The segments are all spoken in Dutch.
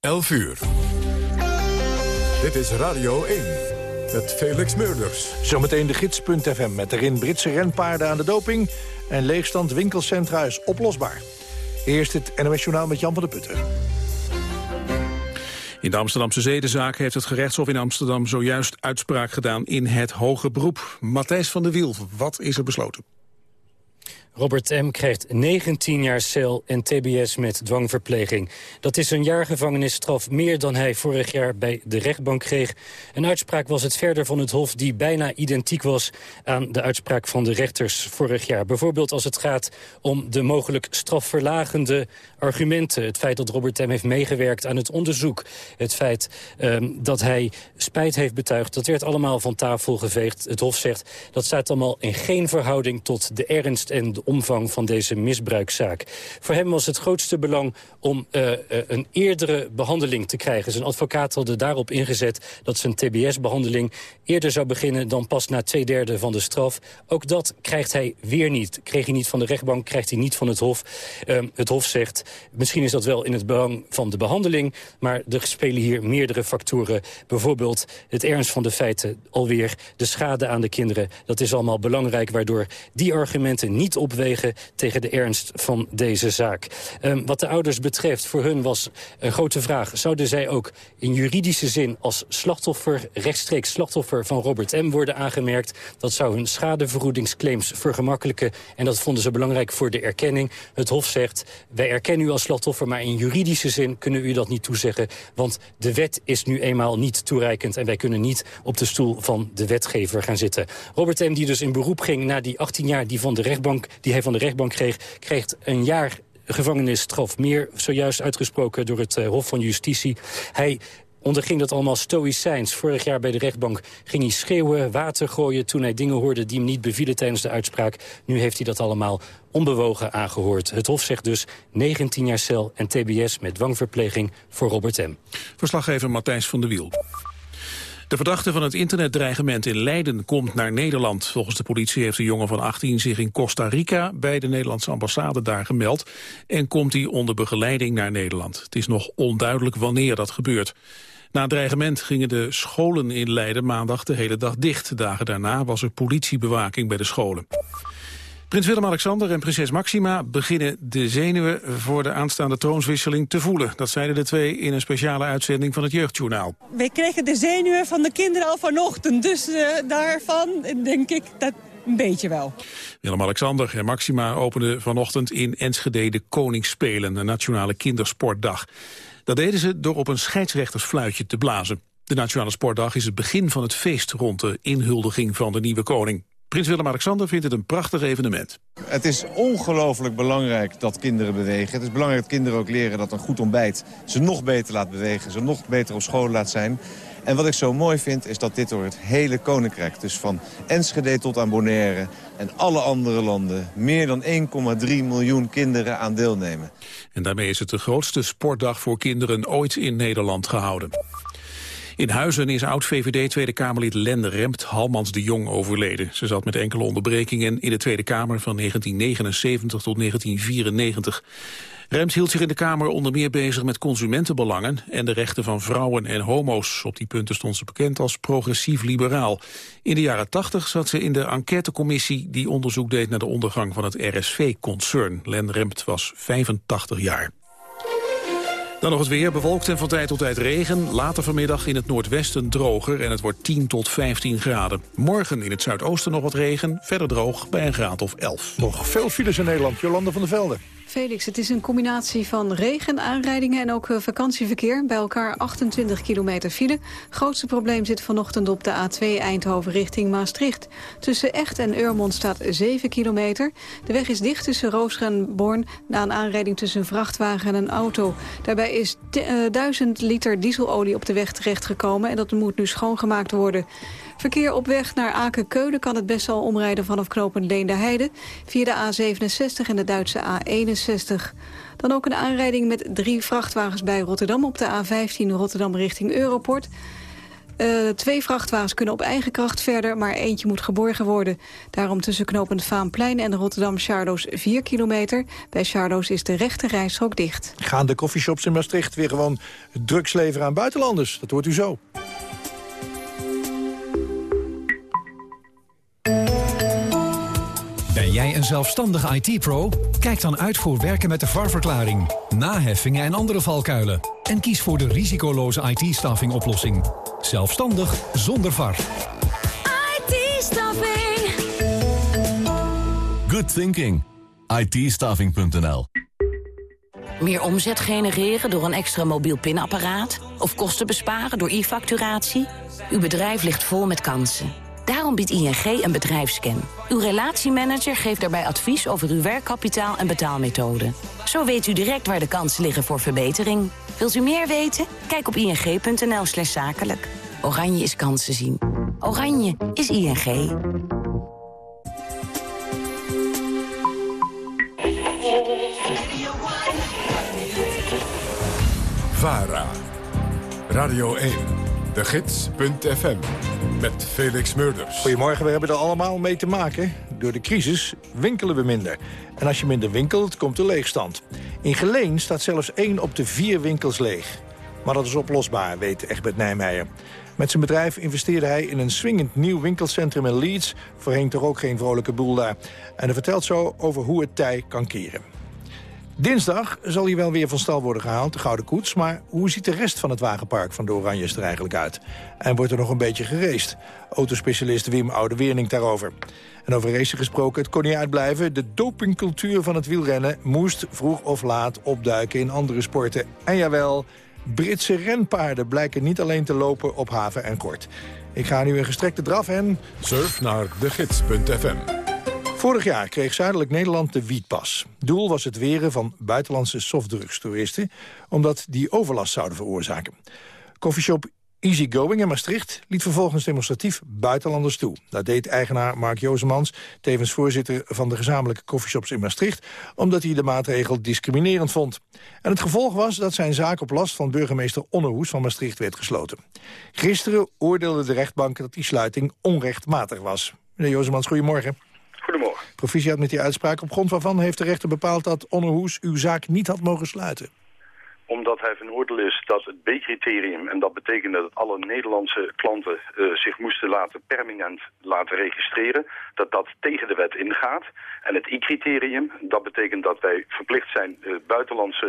11 uur. Dit is Radio 1 met Felix Meurders. Zometeen de gids.fm met erin Britse renpaarden aan de doping... en leegstand winkelcentra is oplosbaar. Eerst het NOS Journaal met Jan van der Putten. In de Amsterdamse zedenzaak heeft het gerechtshof in Amsterdam zojuist uitspraak gedaan in het hoge beroep. Matthijs van der Wiel, wat is er besloten? Robert M. krijgt 19 jaar cel en tbs met dwangverpleging. Dat is een jaar gevangenisstraf meer dan hij vorig jaar bij de rechtbank kreeg. Een uitspraak was het verder van het Hof die bijna identiek was... aan de uitspraak van de rechters vorig jaar. Bijvoorbeeld als het gaat om de mogelijk strafverlagende argumenten. Het feit dat Robert M. heeft meegewerkt aan het onderzoek. Het feit um, dat hij spijt heeft betuigd. Dat werd allemaal van tafel geveegd. Het Hof zegt dat staat allemaal in geen verhouding tot de ernst en de omvang van deze misbruikzaak. Voor hem was het grootste belang om uh, uh, een eerdere behandeling te krijgen. Zijn advocaat had daarop ingezet dat zijn tbs-behandeling eerder zou beginnen dan pas na twee derde van de straf. Ook dat krijgt hij weer niet. Kreeg hij niet van de rechtbank, krijgt hij niet van het Hof. Uh, het Hof zegt, misschien is dat wel in het belang van de behandeling, maar er spelen hier meerdere factoren. Bijvoorbeeld het ernst van de feiten, alweer de schade aan de kinderen. Dat is allemaal belangrijk, waardoor die argumenten niet op tegen de ernst van deze zaak. Um, wat de ouders betreft, voor hun was een grote vraag... zouden zij ook in juridische zin als slachtoffer, rechtstreeks slachtoffer van Robert M. worden aangemerkt? Dat zou hun schadevergoedingsclaims vergemakkelijken... en dat vonden ze belangrijk voor de erkenning. Het Hof zegt, wij erkennen u als slachtoffer... maar in juridische zin kunnen u dat niet toezeggen... want de wet is nu eenmaal niet toereikend... en wij kunnen niet op de stoel van de wetgever gaan zitten. Robert M., die dus in beroep ging na die 18 jaar... die van de rechtbank die hij van de rechtbank kreeg... kreeg een jaar gevangenisstraf meer, zojuist uitgesproken door het uh, Hof van Justitie. Hij onderging dat allemaal stoïcijns. Vorig jaar bij de rechtbank ging hij schreeuwen, water gooien... toen hij dingen hoorde die hem niet bevielen tijdens de uitspraak. Nu heeft hij dat allemaal onbewogen aangehoord. Het Hof zegt dus 19 jaar cel en tbs met dwangverpleging voor Robert M. Verslaggever Matthijs van der Wiel. De verdachte van het internetdreigement in Leiden komt naar Nederland. Volgens de politie heeft de jongen van 18 zich in Costa Rica bij de Nederlandse ambassade daar gemeld en komt hij onder begeleiding naar Nederland. Het is nog onduidelijk wanneer dat gebeurt. Na het dreigement gingen de scholen in Leiden maandag de hele dag dicht. Dagen daarna was er politiebewaking bij de scholen. Prins Willem-Alexander en prinses Maxima beginnen de zenuwen voor de aanstaande troonswisseling te voelen. Dat zeiden de twee in een speciale uitzending van het Jeugdjournaal. Wij kregen de zenuwen van de kinderen al vanochtend, dus uh, daarvan denk ik dat een beetje wel. Willem-Alexander en Maxima openden vanochtend in Enschede de Koningsspelen, een nationale kindersportdag. Dat deden ze door op een scheidsrechtersfluitje te blazen. De Nationale Sportdag is het begin van het feest rond de inhuldiging van de nieuwe koning. Prins Willem-Alexander vindt het een prachtig evenement. Het is ongelooflijk belangrijk dat kinderen bewegen. Het is belangrijk dat kinderen ook leren dat een goed ontbijt ze nog beter laat bewegen. Ze nog beter op school laat zijn. En wat ik zo mooi vind is dat dit door het hele koninkrijk... dus van Enschede tot aan Bonaire en alle andere landen... meer dan 1,3 miljoen kinderen aan deelnemen. En daarmee is het de grootste sportdag voor kinderen ooit in Nederland gehouden. In Huizen is oud-VVD Tweede Kamerlid Len Remt Halmans de Jong overleden. Ze zat met enkele onderbrekingen in de Tweede Kamer van 1979 tot 1994. Remt hield zich in de Kamer onder meer bezig met consumentenbelangen en de rechten van vrouwen en homo's. Op die punten stond ze bekend als progressief-liberaal. In de jaren 80 zat ze in de enquêtecommissie die onderzoek deed naar de ondergang van het RSV-concern. Len Remt was 85 jaar. Dan nog het weer, bewolkt en van tijd tot tijd regen. Later vanmiddag in het noordwesten droger en het wordt 10 tot 15 graden. Morgen in het zuidoosten nog wat regen, verder droog bij een graad of 11. Nog veel files in Nederland, Jolande van der Velde. Felix, het is een combinatie van regen, aanrijdingen en ook eh, vakantieverkeer. Bij elkaar 28 kilometer file. Grootste probleem zit vanochtend op de A2 Eindhoven richting Maastricht. Tussen Echt en Eurmond staat 7 kilometer. De weg is dicht tussen Roos en Born na een aanrijding tussen een vrachtwagen en een auto. Daarbij is 1000 eh, liter dieselolie op de weg terechtgekomen en dat moet nu schoongemaakt worden. Verkeer op weg naar Aken-Keulen kan het best wel omrijden vanaf knooppunt Leende-Heide... via de A67 en de Duitse A61. Dan ook een aanrijding met drie vrachtwagens bij Rotterdam... op de A15 Rotterdam richting Europort. Uh, twee vrachtwagens kunnen op eigen kracht verder, maar eentje moet geborgen worden. Daarom tussen knopend Vaanplein en Rotterdam Charloes 4 kilometer. Bij Charloes is de rechte rijstrook dicht. Gaan de koffieshops in Maastricht weer gewoon drugs leveren aan buitenlanders? Dat hoort u zo. Ben jij een zelfstandige IT-pro? Kijk dan uit voor werken met de VAR-verklaring, naheffingen en andere valkuilen. En kies voor de risicoloze IT-staffing oplossing. Zelfstandig zonder VAR. IT-staffing. Good thinking. it Meer omzet genereren door een extra mobiel pinapparaat? Of kosten besparen door e-facturatie? Uw bedrijf ligt vol met kansen. Daarom biedt ING een bedrijfsscan. Uw relatiemanager geeft daarbij advies over uw werkkapitaal en betaalmethode. Zo weet u direct waar de kansen liggen voor verbetering. Wilt u meer weten? Kijk op ing.nl slash zakelijk. Oranje is kansen zien. Oranje is ING. VARA. Radio 1. De Gids.fm met Felix Murders. Goedemorgen, we hebben er allemaal mee te maken. Door de crisis winkelen we minder. En als je minder winkelt, komt de leegstand. In Geleen staat zelfs één op de vier winkels leeg. Maar dat is oplosbaar, weet Egbert Nijmeijer. Met zijn bedrijf investeerde hij in een swingend nieuw winkelcentrum in Leeds. Voorheen toch ook geen vrolijke boel daar. En hij vertelt zo over hoe het tij kan keren. Dinsdag zal hij wel weer van stal worden gehaald, de Gouden Koets. Maar hoe ziet de rest van het wagenpark van de Oranjes er eigenlijk uit? En wordt er nog een beetje gereest? Autospecialist Wim Oude-Wernink daarover. En over racen gesproken, het kon niet uitblijven. De dopingcultuur van het wielrennen moest vroeg of laat opduiken in andere sporten. En jawel, Britse renpaarden blijken niet alleen te lopen op haven en kort. Ik ga nu een gestrekte draf en... Surf naar gids.fm. Vorig jaar kreeg Zuidelijk Nederland de wietpas. Doel was het weren van buitenlandse softdrugstoeristen... omdat die overlast zouden veroorzaken. Coffeeshop Easygoing in Maastricht liet vervolgens demonstratief buitenlanders toe. Dat deed eigenaar Mark Jozemans, tevens voorzitter van de gezamenlijke coffeeshops in Maastricht, omdat hij de maatregel discriminerend vond. En het gevolg was dat zijn zaak op last van burgemeester Onnehoes van Maastricht werd gesloten. Gisteren oordeelde de rechtbank dat die sluiting onrechtmatig was. Meneer Jozemans, goedemorgen. Proficiat met die uitspraak. Op grond waarvan heeft de rechter bepaald dat Onnehoes uw zaak niet had mogen sluiten? Omdat hij van oordeel is dat het B-criterium, en dat betekent dat alle Nederlandse klanten uh, zich moesten laten permanent laten registreren, dat dat tegen de wet ingaat. En het I-criterium, dat betekent dat wij verplicht zijn uh, buitenlandse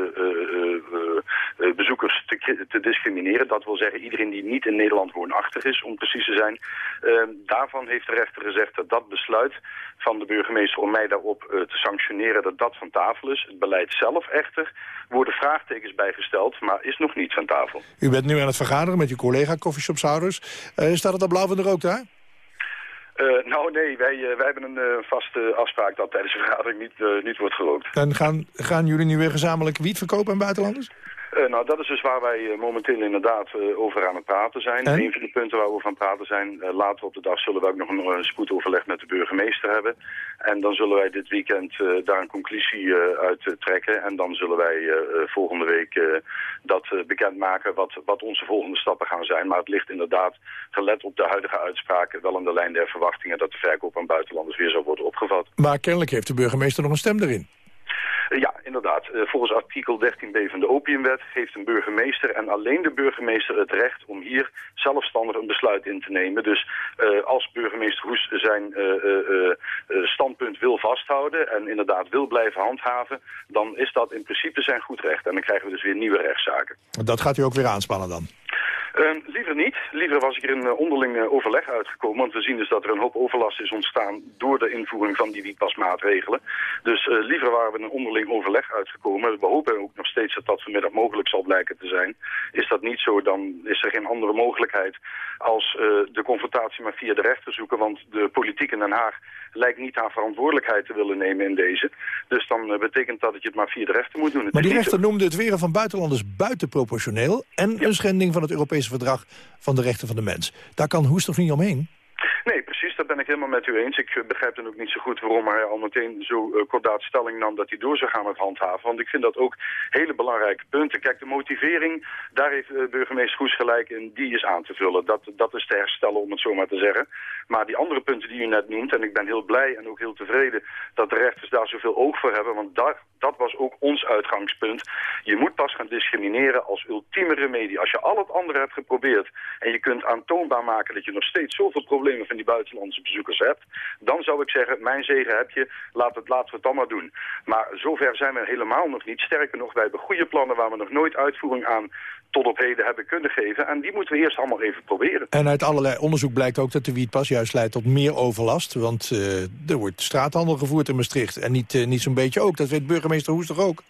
uh, bezoekers te, te, discrimineren. Dat wil zeggen iedereen die niet in Nederland woonachtig is, om precies te zijn. daarvan heeft de rechter gezegd dat dat besluit van de burgemeester om mij daarop te sanctioneren, dat dat van tafel is. Het beleid zelf echter worden vraagtekens bijgesteld, maar is nog niet van tafel. U bent nu aan het vergaderen met uw collega coffeeshopshouders. Uh, staat het al blauw van de rook daar? Uh, nou nee, wij, uh, wij hebben een vaste afspraak dat tijdens de vergadering niet, niet wordt gerookt. En gaan, gaan jullie nu weer gezamenlijk wiet verkopen aan buitenlanders? Uh, nou, dat is dus waar wij uh, momenteel inderdaad uh, over aan het praten zijn. En? Een van de punten waar we over aan het praten zijn. later op de dag zullen we ook nog een, een spoedoverleg met de burgemeester hebben. En dan zullen wij dit weekend daar een conclusie uit trekken. En dan zullen wij volgende week dat bekendmaken wat, wat onze volgende stappen gaan zijn. Maar het ligt inderdaad, gelet op de huidige uitspraken, wel in de lijn der verwachtingen dat de verkoop aan buitenlanders weer zou worden opgevat. Maar kennelijk heeft de burgemeester nog een stem erin. Ja, inderdaad. Eh, volgens artikel 13b van de opiumwet heeft een burgemeester en alleen de burgemeester het recht om hier zelfstandig een besluit in te nemen. Dus uh, als burgemeester Hoes zijn uh, standpunt wil vasthouden en inderdaad wil blijven handhaven, dan is dat in principe zijn goed recht. En dan krijgen we dus weer nieuwe rechtszaken. Dat gaat u ook weer aanspannen dan? Uh, liever niet. Liever was ik er een onderling overleg uitgekomen. Want we zien dus dat er een hoop overlast is ontstaan door de invoering van die wietpasmaatregelen. Dus uh, liever waren we een onderling overleg uitgekomen. We hopen ook nog steeds dat dat vanmiddag mogelijk zal blijken te zijn. Is dat niet zo, dan is er geen andere mogelijkheid als de confrontatie maar via de rechter zoeken. Want de politiek in Den Haag lijkt niet haar verantwoordelijkheid te willen nemen in deze. Dus dan betekent dat dat je het maar via de rechter moet doen. Het maar die rechter noemde het weren van buitenlanders buitenproportioneel... en ja. een schending van het Europese verdrag van de rechten van de mens. Daar kan Hoes toch niet omheen? Ben ik helemaal met u eens. Ik eh, begrijp dan ook niet zo goed waarom hij al meteen zo uh, kordaat stelling nam dat hij door zou gaan met handhaven. Want ik vind dat ook hele belangrijke punten. Kijk, de motivering, daar heeft uh, burgemeester Goes gelijk in, die is aan te vullen. Dat, dat is te herstellen, om het zo maar te zeggen. Maar die andere punten die u net noemt, en ik ben heel blij en ook heel tevreden dat de rechters daar zoveel oog voor hebben. Want daar, dat was ook ons uitgangspunt. Je moet pas gaan discrimineren als ultieme remedie. Als je al het andere hebt geprobeerd en je kunt aantoonbaar maken dat je nog steeds zoveel problemen van die buitenlandse bezoekers hebt, dan zou ik zeggen, mijn zegen heb je, laat het, laten we het dan maar doen. Maar zover zijn we helemaal nog niet. Sterker nog, wij hebben goede plannen waar we nog nooit uitvoering aan tot op heden hebben kunnen geven. En die moeten we eerst allemaal even proberen. En uit allerlei onderzoek blijkt ook dat de wietpas juist leidt tot meer overlast. Want uh, er wordt straathandel gevoerd in Maastricht. En niet, uh, niet zo'n beetje ook. Dat weet burgemeester Hoes toch ook?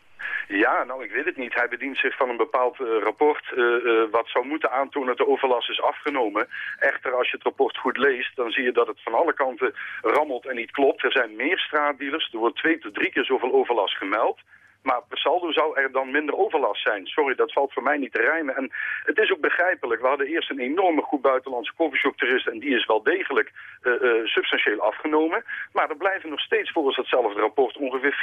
Ja, nou, ik weet het niet. Hij bedient zich van een bepaald uh, rapport uh, uh, wat zou moeten aantonen dat de overlast is afgenomen. Echter, als je het rapport goed leest, dan zie je dat het van alle kanten rammelt en niet klopt. Er zijn meer straatdealers, er wordt twee tot drie keer zoveel overlast gemeld. Maar per saldo zou er dan minder overlast zijn. Sorry, dat valt voor mij niet te rijmen. En het is ook begrijpelijk. We hadden eerst een enorme groep buitenlandse koffieshop-toeristen... en die is wel degelijk uh, uh, substantieel afgenomen. Maar er blijven nog steeds volgens hetzelfde rapport... ongeveer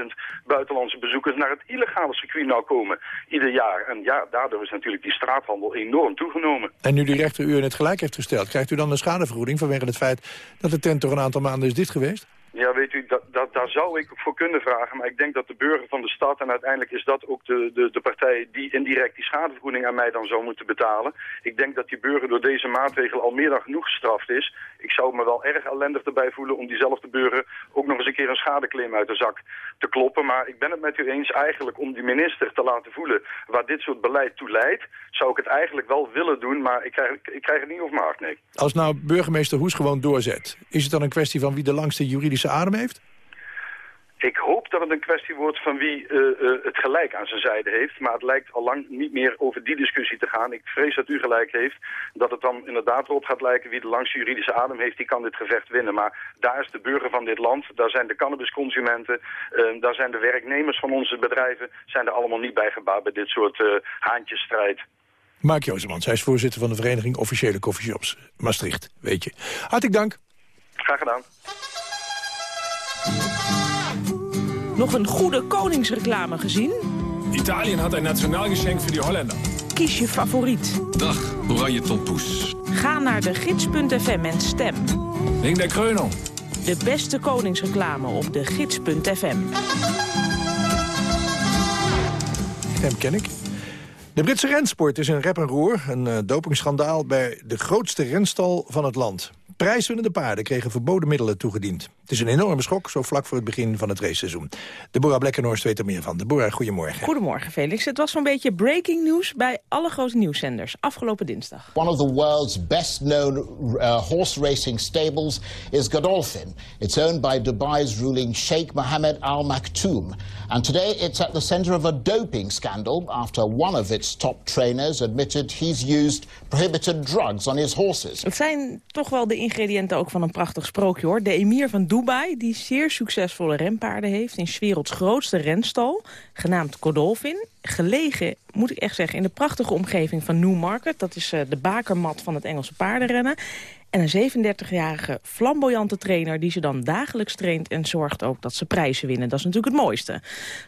400.000 buitenlandse bezoekers naar het illegale circuit nou komen ieder jaar. En ja, daardoor is natuurlijk die straathandel enorm toegenomen. En nu de rechter u in het gelijk heeft gesteld... krijgt u dan een schadevergoeding vanwege het feit... dat de tent toch een aantal maanden is dicht geweest? Ja, weet u, dat, daar zou ik voor kunnen vragen. Maar ik denk dat de burger van de stad, en uiteindelijk is dat ook de, de, de partij die indirect die schadevergoeding aan mij dan zou moeten betalen. Ik denk dat die burger door deze maatregel al meer dan genoeg gestraft is. Ik zou me wel erg ellendig erbij voelen om diezelfde burger ook nog eens een keer een schadeclaim uit de zak te kloppen. Maar ik ben het met u eens eigenlijk om die minister te laten voelen waar dit soort beleid toe leidt. Zou ik het eigenlijk wel willen doen, maar ik krijg, ik krijg het niet over maart, nee. Als nou burgemeester Hoes gewoon doorzet, is het dan een kwestie van wie de langste juridische adem heeft? Ik hoop dat het een kwestie wordt van wie uh, uh, het gelijk aan zijn zijde heeft. Maar het lijkt al lang niet meer over die discussie te gaan. Ik vrees dat u gelijk heeft. Dat het dan inderdaad erop gaat lijken wie de langste juridische adem heeft. Die kan dit gevecht winnen. Maar daar is de burger van dit land. Daar zijn de cannabisconsumenten. Uh, daar zijn de werknemers van onze bedrijven. Zijn er allemaal niet bij gebaat bij dit soort haantjesstrijd. Mark Jozemans, hij is voorzitter van de Vereniging Officiële Coffeeshops Maastricht. Weet je. Hartelijk dank. Graag gedaan. Nog een goede koningsreclame gezien? Italië had een nationaal geschenk voor die Hollander. Kies je favoriet. Dag, Oranje Tompoes. Ga naar de gids.fm en stem. Wing der Kreuning. De beste koningsreclame op de gids.fm. Hem ken ik. De Britse rensport is een rep en roer. Een uh, dopingschandaal bij de grootste renstal van het land. Prijswinnende paarden kregen verboden middelen toegediend. Het is een enorme schok, zo vlak voor het begin van het raceseizoen. Deborah Blekkenhorst weet er meer van. Deborah, goedemorgen. Goedemorgen, Felix. Het was zo'n beetje breaking news bij alle grote nieuwszenders afgelopen dinsdag. One of the world's best-known uh, horse racing stables is Godolphin. It's owned by Dubai's ruling Sheikh Mohammed Al Maktoum. And today it's at the center of a doping scandal after one of its top trainers admitted he's used prohibited drugs on his horses. Het zijn toch wel de ingrediënten ook van een prachtig sprookje, hoor. De emir van Dubai, die zeer succesvolle renpaarden heeft... in 's werelds grootste renstal, genaamd Godolphin. Gelegen, moet ik echt zeggen, in de prachtige omgeving van Newmarket. Dat is uh, de bakermat van het Engelse paardenrennen. En een 37-jarige flamboyante trainer die ze dan dagelijks traint... en zorgt ook dat ze prijzen winnen. Dat is natuurlijk het mooiste.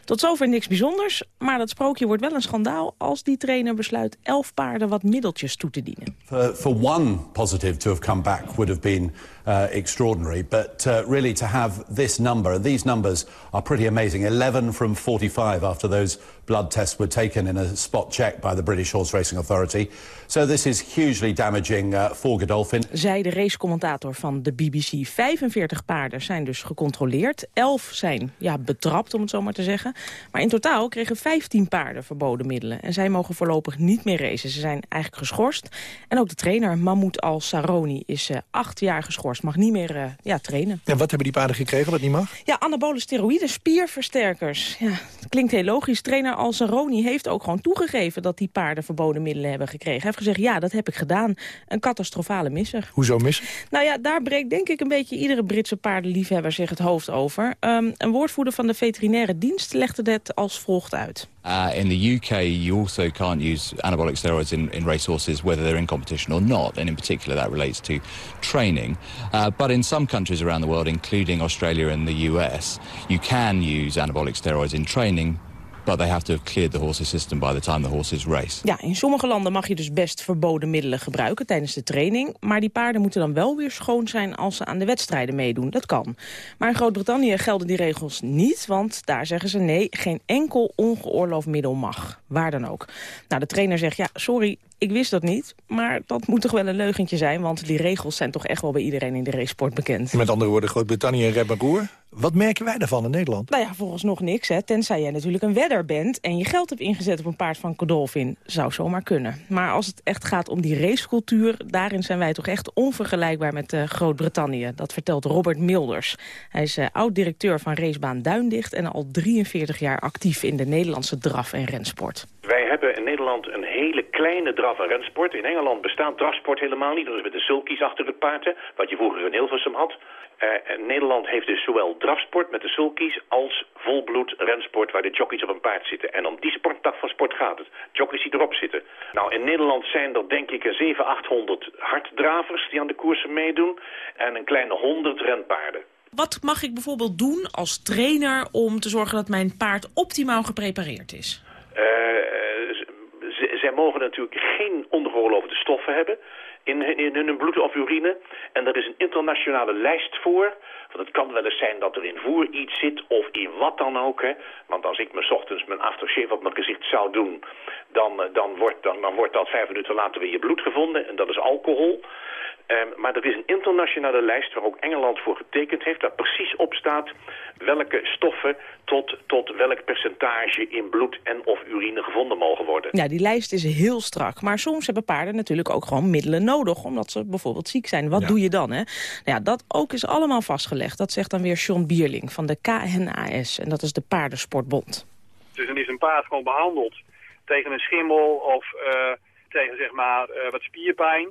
Tot zover niks bijzonders, maar dat sprookje wordt wel een schandaal... als die trainer besluit elf paarden wat middeltjes toe te dienen. For, for one positive to have come back would have been uh, extraordinary. But uh, really to have this number, these numbers are pretty amazing. 11 from 45 after those blood tests were taken in a spot check by the British Horse Racing Authority. So this is hugely damaging uh, for Godolphin. Zij de racecommentator van de BBC. 45 paarden zijn dus gecontroleerd. 11 zijn ja, betrapt, om het zo maar te zeggen. Maar in totaal kregen 15 paarden verboden middelen. En zij mogen voorlopig niet meer racen. Ze zijn eigenlijk geschorst. En ook de trainer, Mahmoud Al-Saroni, is uh, acht jaar geschorst. Mag niet meer uh, ja, trainen. En wat hebben die paarden gekregen wat niet mag? Ja, anabole steroïden, spierversterkers. Ja, klinkt heel logisch. Trainer al Amaroni heeft ook gewoon toegegeven dat die paarden verboden middelen hebben gekregen. Hij heeft gezegd, ja, dat heb ik gedaan. Een catastrofale misser. Hoezo misser? Nou ja, daar breekt denk ik een beetje iedere Britse paardenliefhebber zich het hoofd over. Um, een woordvoerder van de veterinaire dienst legde het als volgt uit. Uh, in the UK, you also can't use anabolic steroids in, in racehorses whether they're in competition or not, and in particular that relates to training. Uh, but in some countries around the world, including Australia and the US, you can use anabolic steroids in training, but they have to have cleared the horses system by the time the horses race. Ja, in sommige landen mag je dus best verboden middelen gebruiken tijdens de training. Maar die paarden moeten dan wel weer schoon zijn als ze aan de wedstrijden meedoen. Dat kan. Maar in Groot-Brittannië gelden die regels niet, want daar zeggen ze nee, geen enkel ongeoorloofd middel mag. Waar dan ook. Nou, de trainer zegt, ja, sorry, ik wist dat niet, maar dat moet toch wel een leugentje zijn... want die regels zijn toch echt wel bij iedereen in de racesport bekend. Met andere woorden, Groot-Brittannië en Red Roer. Wat merken wij daarvan in Nederland? Nou ja, volgens nog niks, hè. tenzij jij natuurlijk een wedder bent... en je geld hebt ingezet op een paard van Godolphin. Zou zomaar kunnen. Maar als het echt gaat om die racecultuur... daarin zijn wij toch echt onvergelijkbaar met uh, Groot-Brittannië. Dat vertelt Robert Milders. Hij is uh, oud-directeur van racebaan Duindicht... en al 43 jaar actief in de Nederlandse draf- en rensport. Wij hebben in Nederland een hele kleine draf- en rensport. In Engeland bestaat drafsport helemaal niet. Dat is met de sulkies achter het paard, wat je vroeger in Hilversum had. Uh, Nederland heeft dus zowel drafsport met de sulkies als volbloed rensport waar de jockeys op een paard zitten. En om die sporttak van sport gaat het. Jockeys die erop zitten. Nou, in Nederland zijn er denk ik 700, 800 harddravers die aan de koersen meedoen. En een kleine 100 renpaarden. Wat mag ik bijvoorbeeld doen als trainer om te zorgen dat mijn paard optimaal geprepareerd is? Uh, zij mogen natuurlijk geen ongeoorloofde stoffen hebben in, in hun bloed of urine. En er is een internationale lijst voor. Want het kan wel eens zijn dat er in voer iets zit of in wat dan ook. Hè. Want als ik me ochtends mijn aftershave op mijn gezicht zou doen... Dan, dan, wordt, dan, dan wordt dat vijf minuten later in je bloed gevonden. En dat is alcohol. Um, maar er is een internationale lijst waar ook Engeland voor getekend heeft... waar precies op staat welke stoffen tot, tot welk percentage in bloed en of urine gevonden mogen worden. Ja, die lijst is heel strak. Maar soms hebben paarden natuurlijk ook gewoon middelen nodig... omdat ze bijvoorbeeld ziek zijn. Wat doe je dan? Hè? Nou ja, dat ook is allemaal vastgelegd. Dat zegt dan weer John Bierling van de KNAS. En dat is de Paardensportbond. Dus dan is een paard gewoon behandeld tegen een schimmel... of uh, tegen zeg maar uh, wat spierpijn...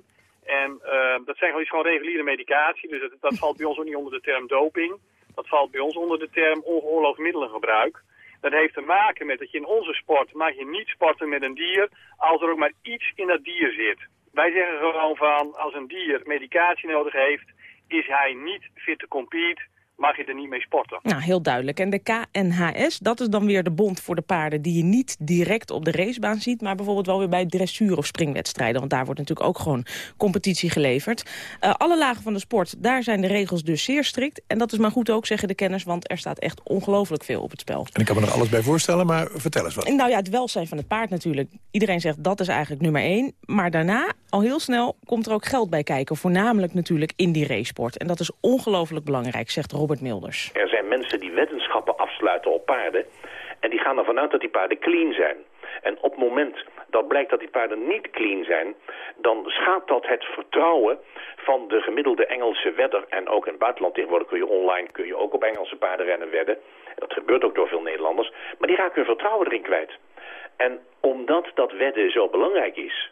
En uh, dat zijn gewoon, gewoon reguliere medicatie, dus dat, dat valt bij ons ook niet onder de term doping. Dat valt bij ons onder de term ongeoorloofd middelengebruik. Dat heeft te maken met dat je in onze sport mag je niet sporten met een dier als er ook maar iets in dat dier zit. Wij zeggen gewoon van als een dier medicatie nodig heeft, is hij niet fit to compete mag je er niet mee sporten. Nou, heel duidelijk. En de KNHS, dat is dan weer de bond voor de paarden... die je niet direct op de racebaan ziet... maar bijvoorbeeld wel weer bij dressuur- of springwedstrijden. Want daar wordt natuurlijk ook gewoon competitie geleverd. Uh, alle lagen van de sport, daar zijn de regels dus zeer strikt. En dat is maar goed ook, zeggen de kenners... want er staat echt ongelooflijk veel op het spel. En ik kan me nog alles bij voorstellen, maar vertel eens wat. Nou ja, het welzijn van het paard natuurlijk. Iedereen zegt dat is eigenlijk nummer één. Maar daarna, al heel snel, komt er ook geld bij kijken. Voornamelijk natuurlijk in die racesport. En dat is ongelooflijk belangrijk, zegt Er zijn mensen die weddenschappen afsluiten op paarden... en die gaan ervan uit dat die paarden clean zijn. En op het moment dat blijkt dat die paarden niet clean zijn... dan schaadt dat het vertrouwen van de gemiddelde Engelse wedder. En ook in het buitenland tegenwoordig kun je online kun je ook op Engelse paardenrennen wedden. En dat gebeurt ook door veel Nederlanders. Maar die raken hun vertrouwen erin kwijt. En omdat dat wedden zo belangrijk is...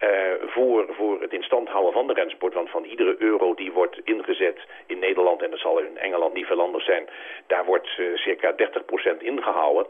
Uh, voor, voor het in stand houden van de rensport. Want van iedere euro die wordt ingezet in Nederland, en dat zal in Engeland niet veel anders zijn, daar wordt uh, circa 30% ingehouden.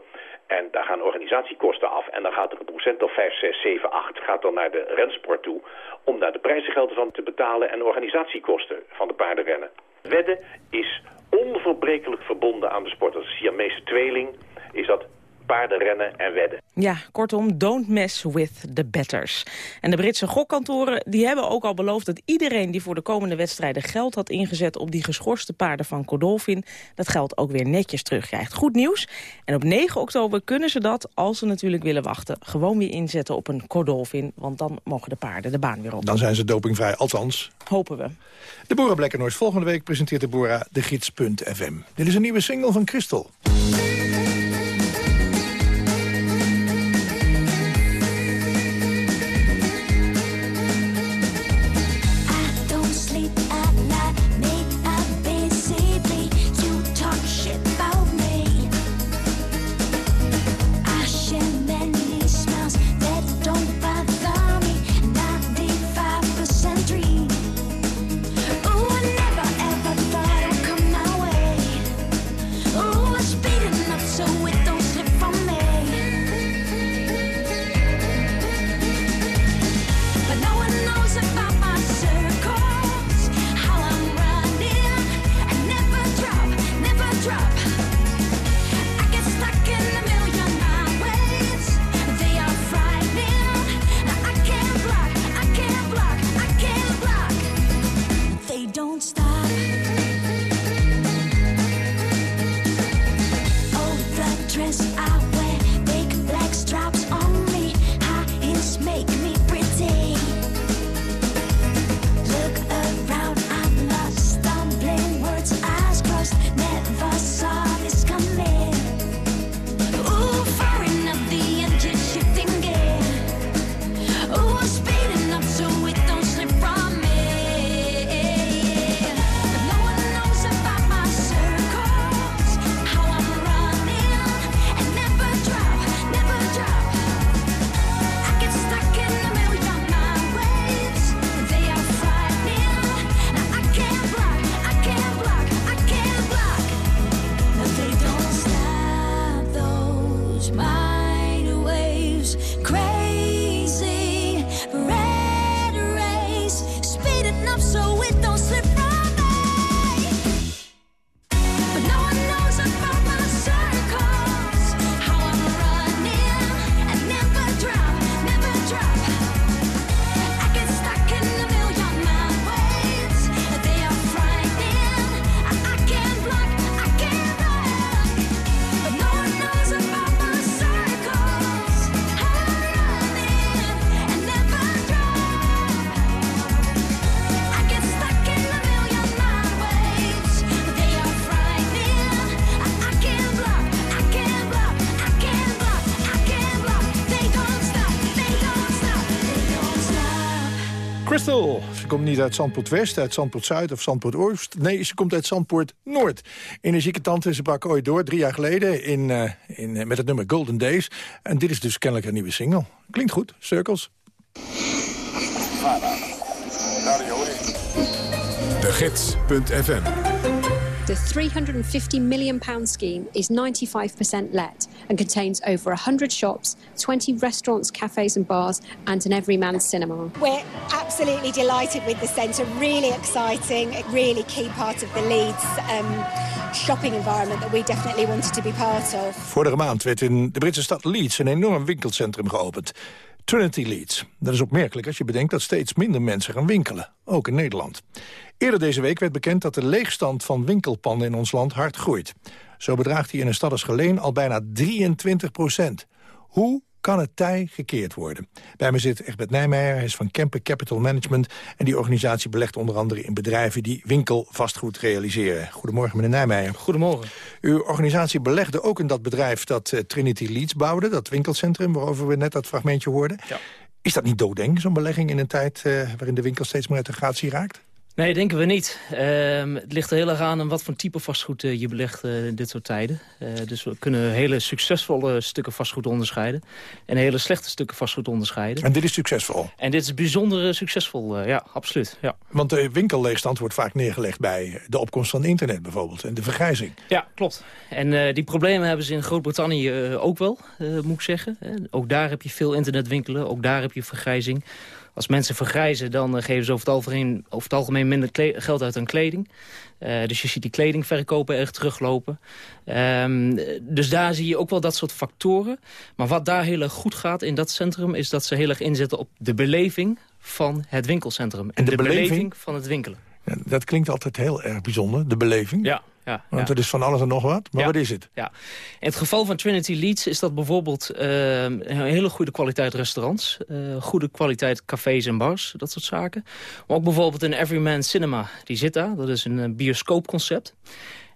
En daar gaan organisatiekosten af. En dan gaat er een procent of 5, 6, 7, 8 gaat dan naar de rensport toe. Om daar de prijzengelden van te betalen en organisatiekosten van de paardenrennen. Wedden is onverbrekelijk verbonden aan de sport. Als Siamese tweeling is dat paardenrennen en wedden. Ja, kortom, don't mess with the betters. En de Britse gokkantoren die hebben ook al beloofd... dat iedereen die voor de komende wedstrijden geld had ingezet... op die geschorste paarden van Godolphin... dat geld ook weer netjes terugkrijgt. Goed nieuws. En op 9 oktober kunnen ze dat, als ze natuurlijk willen wachten... gewoon weer inzetten op een Godolphin. Want dan mogen de paarden de baan weer op. Dan zijn ze dopingvrij, althans. Hopen we. Deborah Blekkennoord. Volgende week presenteert Deborah de gids.fm. Dit is een nieuwe single van Crystal. Ze komt niet uit Zandpoort West, uit Zandpoort Zuid of Zandpoort Oost. Nee, ze komt uit Zandpoort Noord. Energieke tante, ze brak ooit door, drie jaar geleden, in, uh, in, uh, met het nummer Golden Days. En dit is dus kennelijk een nieuwe single. Klinkt goed, Circles. De Gids.fm The £350 million scheme is 95% let and contains over 100 shops, 20 restaurants, cafes and bars and an everyman cinema. We're absolutely delighted with the centre, really exciting, a really key part of the Leeds um, shopping environment that we definitely wanted to be part of. Vorige maand werd in de Britse stad Leeds een enorm winkelcentrum geopend. Trinity Leeds. Dat is opmerkelijk als je bedenkt dat steeds minder mensen gaan winkelen, ook in Nederland. Eerder deze week werd bekend dat de leegstand van winkelpanden in ons land hard groeit. Zo bedraagt hij in een stad als Geleen al bijna 23 procent. Hoe kan het tij gekeerd worden? Bij me zit Egbert Nijmeijer, hij is van Kempen Capital Management... en die organisatie belegt onder andere in bedrijven die winkelvastgoed realiseren. Goedemorgen, meneer Nijmeijer. Goedemorgen. Uw organisatie belegde ook in dat bedrijf dat uh, Trinity Leeds bouwde... dat winkelcentrum waarover we net dat fragmentje hoorden. Ja. Is dat niet doodeng, zo'n belegging in een tijd uh, waarin de winkel steeds meer uit de gratie raakt? Nee, denken we niet. Uh, het ligt er heel erg aan wat voor type vastgoed uh, je belegt uh, in dit soort tijden. dus we kunnen hele succesvolle stukken vastgoed onderscheiden. En hele slechte stukken vastgoed onderscheiden. En dit is succesvol? En dit is bijzonder succesvol, ja, absoluut. Ja. Want de winkelleegstand wordt vaak neergelegd bij de opkomst van internet bijvoorbeeld. En de vergrijzing. Ja, klopt. En die problemen hebben ze in Groot-Brittannië ook wel, moet ik zeggen. ook daar heb je veel internetwinkelen, ook daar heb je vergrijzing. Als mensen vergrijzen, dan geven ze over het algemeen, over het algemeen minder geld uit aan kleding. Uh, dus je ziet die kledingverkopen erg teruglopen. Um, dus daar zie je ook wel dat soort factoren. Maar wat daar heel erg goed gaat in dat centrum... is dat ze heel erg inzetten op de beleving van het winkelcentrum. En, en de, de beleving? beleving van het winkelen. Ja, dat klinkt altijd heel erg bijzonder, de beleving. Ja, ja, Want ja. er is van alles en nog wat. Maar ja, wat is het? Ja. In het geval van Trinity Leeds is dat bijvoorbeeld uh, een hele goede kwaliteit restaurants. Uh, goede kwaliteit cafés en bars, dat soort zaken. Maar ook bijvoorbeeld een Everyman Cinema, die zit daar. Dat is een bioscoopconcept.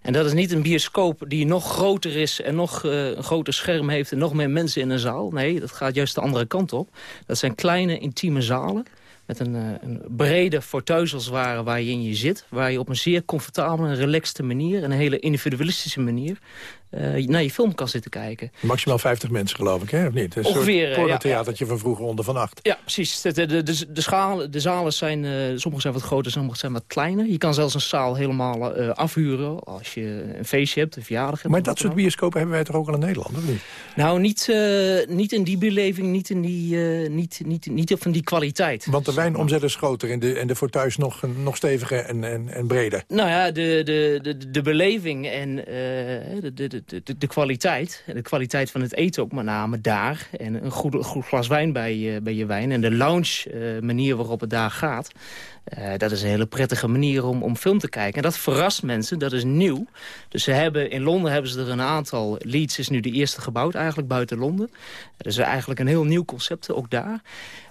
En dat is niet een bioscoop die nog groter is en nog uh, een groter scherm heeft... en nog meer mensen in een zaal. Nee, dat gaat juist de andere kant op. Dat zijn kleine, intieme zalen met een, uh, een brede fauteuil als het ware waar je in je zit. Waar je op een zeer comfortabele en relaxte manier... een hele individualistische manier uh, naar je film kan zitten kijken. Maximaal 50 mensen geloof ik, hè? Of niet? Een Ongeveer, soort ja, theatertje van vroeger onder van acht. Ja, precies. De, de, de, de, schalen, de zalen zijn, uh, sommige zijn wat groter, sommige zijn wat kleiner. Je kan zelfs een zaal helemaal uh, afhuren als je een feestje hebt, een verjaardag hebt. Maar dat soort bioscopen hebben wij toch ook al in Nederland, of niet? Nou, niet, niet in die beleving, niet, in die, niet, niet, niet van die kwaliteit. Want de wijnomzet is groter en de, en de fauteuils nog, nog steviger en, en, en breder. Nou ja, de, de, de, de beleving en de, de, de, de, de kwaliteit de kwaliteit van het eten ook met name daar. En een goed, goed glas wijn bij je, bij je wijn. En de lounge uh, manier waarop het daar gaat. Uh, dat is een hele prettige manier om, om film te kijken. En dat verrast mensen, dat is nieuw. Dus ze hebben, in Londen hebben ze er een aantal. Leeds is nu de eerste gebouwd eigenlijk buiten Londen. Is eigenlijk een heel nieuw concept, ook daar.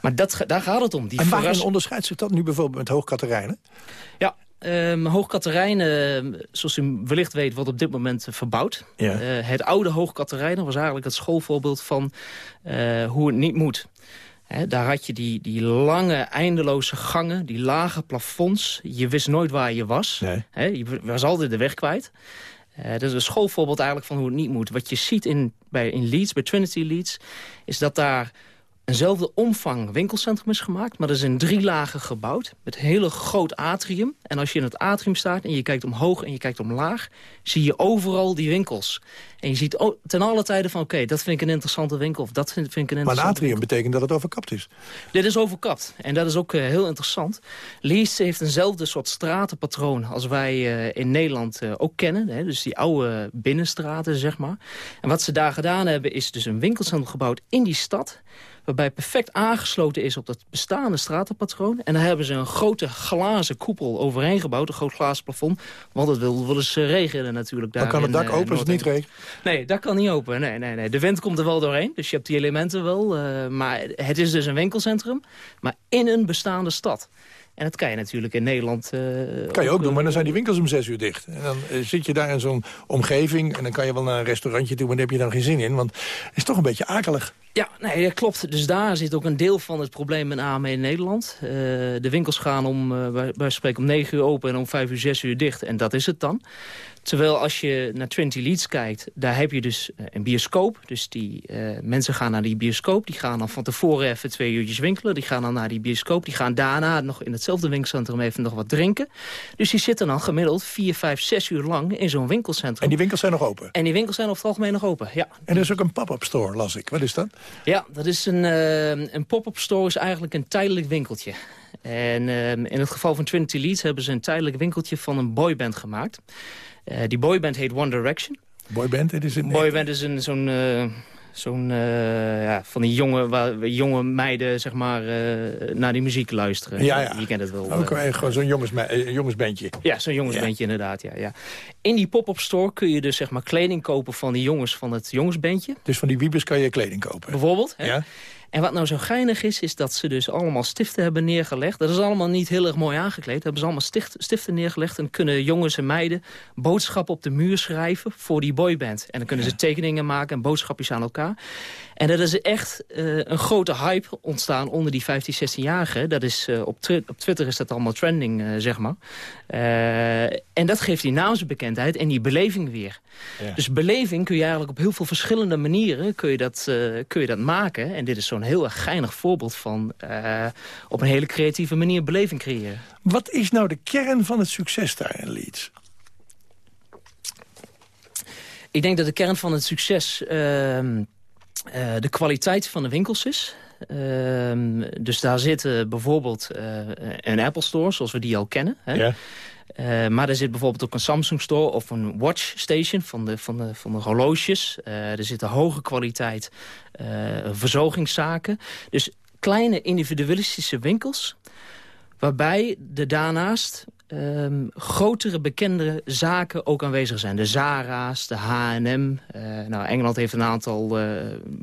Maar dat, daar gaat het om. Die en waarin onderscheidt zich dat nu bijvoorbeeld met Hoogkaterijnen? Ja, Um, zoals u wellicht weet, wordt op dit moment uh, verbouwd. Ja. Uh, het oude Hoogkaterijnen was eigenlijk het schoolvoorbeeld van hoe het niet moet. He, daar had je die, die lange, eindeloze gangen, die lage plafonds. Je wist nooit waar je was. Nee. He, je was altijd de weg kwijt. dat is een schoolvoorbeeld eigenlijk van hoe het niet moet. Wat je ziet in, bij, in Leeds, bij Trinity Leeds, is dat daar eenzelfde omvang winkelcentrum is gemaakt. Maar dat is in drie lagen gebouwd. Met een hele groot atrium. En als je in het atrium staat en je kijkt omhoog en je kijkt omlaag... zie je overal die winkels. En je ziet ten alle tijden van... oké, dat vind ik een interessante winkel of dat vind, vind ik een Maar interessante een atrium winkel. betekent dat het overkapt is. Dit is overkapt. En dat is ook uh, heel interessant. Leeds heeft eenzelfde soort stratenpatroon... als wij uh, in Nederland uh, ook kennen. Hè? Dus die oude binnenstraten, zeg maar. En wat ze daar gedaan hebben... is dus een winkelcentrum gebouwd in die stad waarbij perfect aangesloten is op dat bestaande stratenpatroon. En daar hebben ze een grote glazen koepel overheen gebouwd, een groot glazen plafond. Want het wil wel eens regenen natuurlijk. Daar Dan kan het dak uh, open als het niet regent? Nee, het dak kan niet open. Nee, nee, nee. De wind komt er wel doorheen, dus je hebt die elementen wel. Uh, maar het is dus een winkelcentrum, maar in een bestaande stad. En dat kan je natuurlijk in Nederland... Uh, kan je ook, ook doen, maar dan zijn die winkels om zes uur dicht. En dan uh, zit je daar in zo'n omgeving en dan kan je wel naar een restaurantje toe... maar daar heb je dan geen zin in, want het is toch een beetje akelig. Ja, nee, dat klopt. Dus daar zit ook een deel van het probleem met name in Nederland. Uh, de winkels gaan om, uh, wij, wij spreken om 9 uur open en om 5 uur, 6 uur dicht. En dat is het dan. Terwijl als je naar 20 Leads kijkt, daar heb je dus eh, een bioscoop. Dus die uh, mensen gaan naar die bioscoop. Die gaan dan van tevoren even twee uurtjes winkelen. Die gaan dan naar die bioscoop. Die gaan daarna nog in hetzelfde winkelcentrum even nog wat drinken. Dus die zitten dan gemiddeld 4, 5, 6 uur lang in zo'n winkelcentrum. En die winkels zijn nog open? En die winkels zijn over het algemeen nog open, ja. En er is ook een pop-up store, las ik. Wat is dat? Ja, dat is een, uh, een pop-up store is eigenlijk een tijdelijk winkeltje. En uh, in het geval van Trinity Leads hebben ze een tijdelijk winkeltje van een boyband gemaakt. Uh, die boyband heet One Direction. Boyband? Het is een... Boyband is een, zo'n... Zo'n uh, ja, van die jonge, waar, jonge meiden zeg maar, uh, naar die muziek luisteren. Ja, ja. Je kent het wel. Ook uh, gewoon zo'n jongens, jongensbandje. Ja, zo'n jongensbandje ja. inderdaad. Ja, ja. In die pop-up store kun je dus zeg maar, kleding kopen van die jongens van het jongensbandje. Dus van die wiebes kan je kleding kopen? Bijvoorbeeld. Hè? Ja. En wat nou zo geinig is, is dat ze dus allemaal stiften hebben neergelegd. Dat is allemaal niet heel erg mooi aangekleed. hebben ze allemaal stift, stiften neergelegd. En kunnen jongens en meiden boodschappen op de muur schrijven voor die boyband. En dan kunnen ze tekeningen maken en boodschapjes aan elkaar. En dat is echt uh, een grote hype ontstaan onder die 15, 16-jarigen. Dat is, uh, op, op, Twitter is dat allemaal trending, uh, zeg maar. en dat geeft die naamsbekendheid en die beleving weer. Ja. Dus beleving kun je eigenlijk op heel veel verschillende manieren kun je dat, kun je dat maken. En dit is zo'n heel erg geinig voorbeeld van op een hele creatieve manier beleving creëren. Wat is nou de kern van het succes daar in Leeds? Ik denk dat de kern van het succes... Uh, uh, de kwaliteit van de winkels is. Uh, dus daar zitten bijvoorbeeld uh, een Apple Store, zoals we die al kennen. Hè? Ja. Uh, maar er zit bijvoorbeeld ook een Samsung Store of een Watch Station van de, van de, van de horloges. er zitten hoge kwaliteit verzorgingszaken. Dus kleine individualistische winkels... waarbij er daarnaast um, grotere bekende zaken ook aanwezig zijn. De Zara's, de H&M. Nou, Engeland heeft een aantal uh,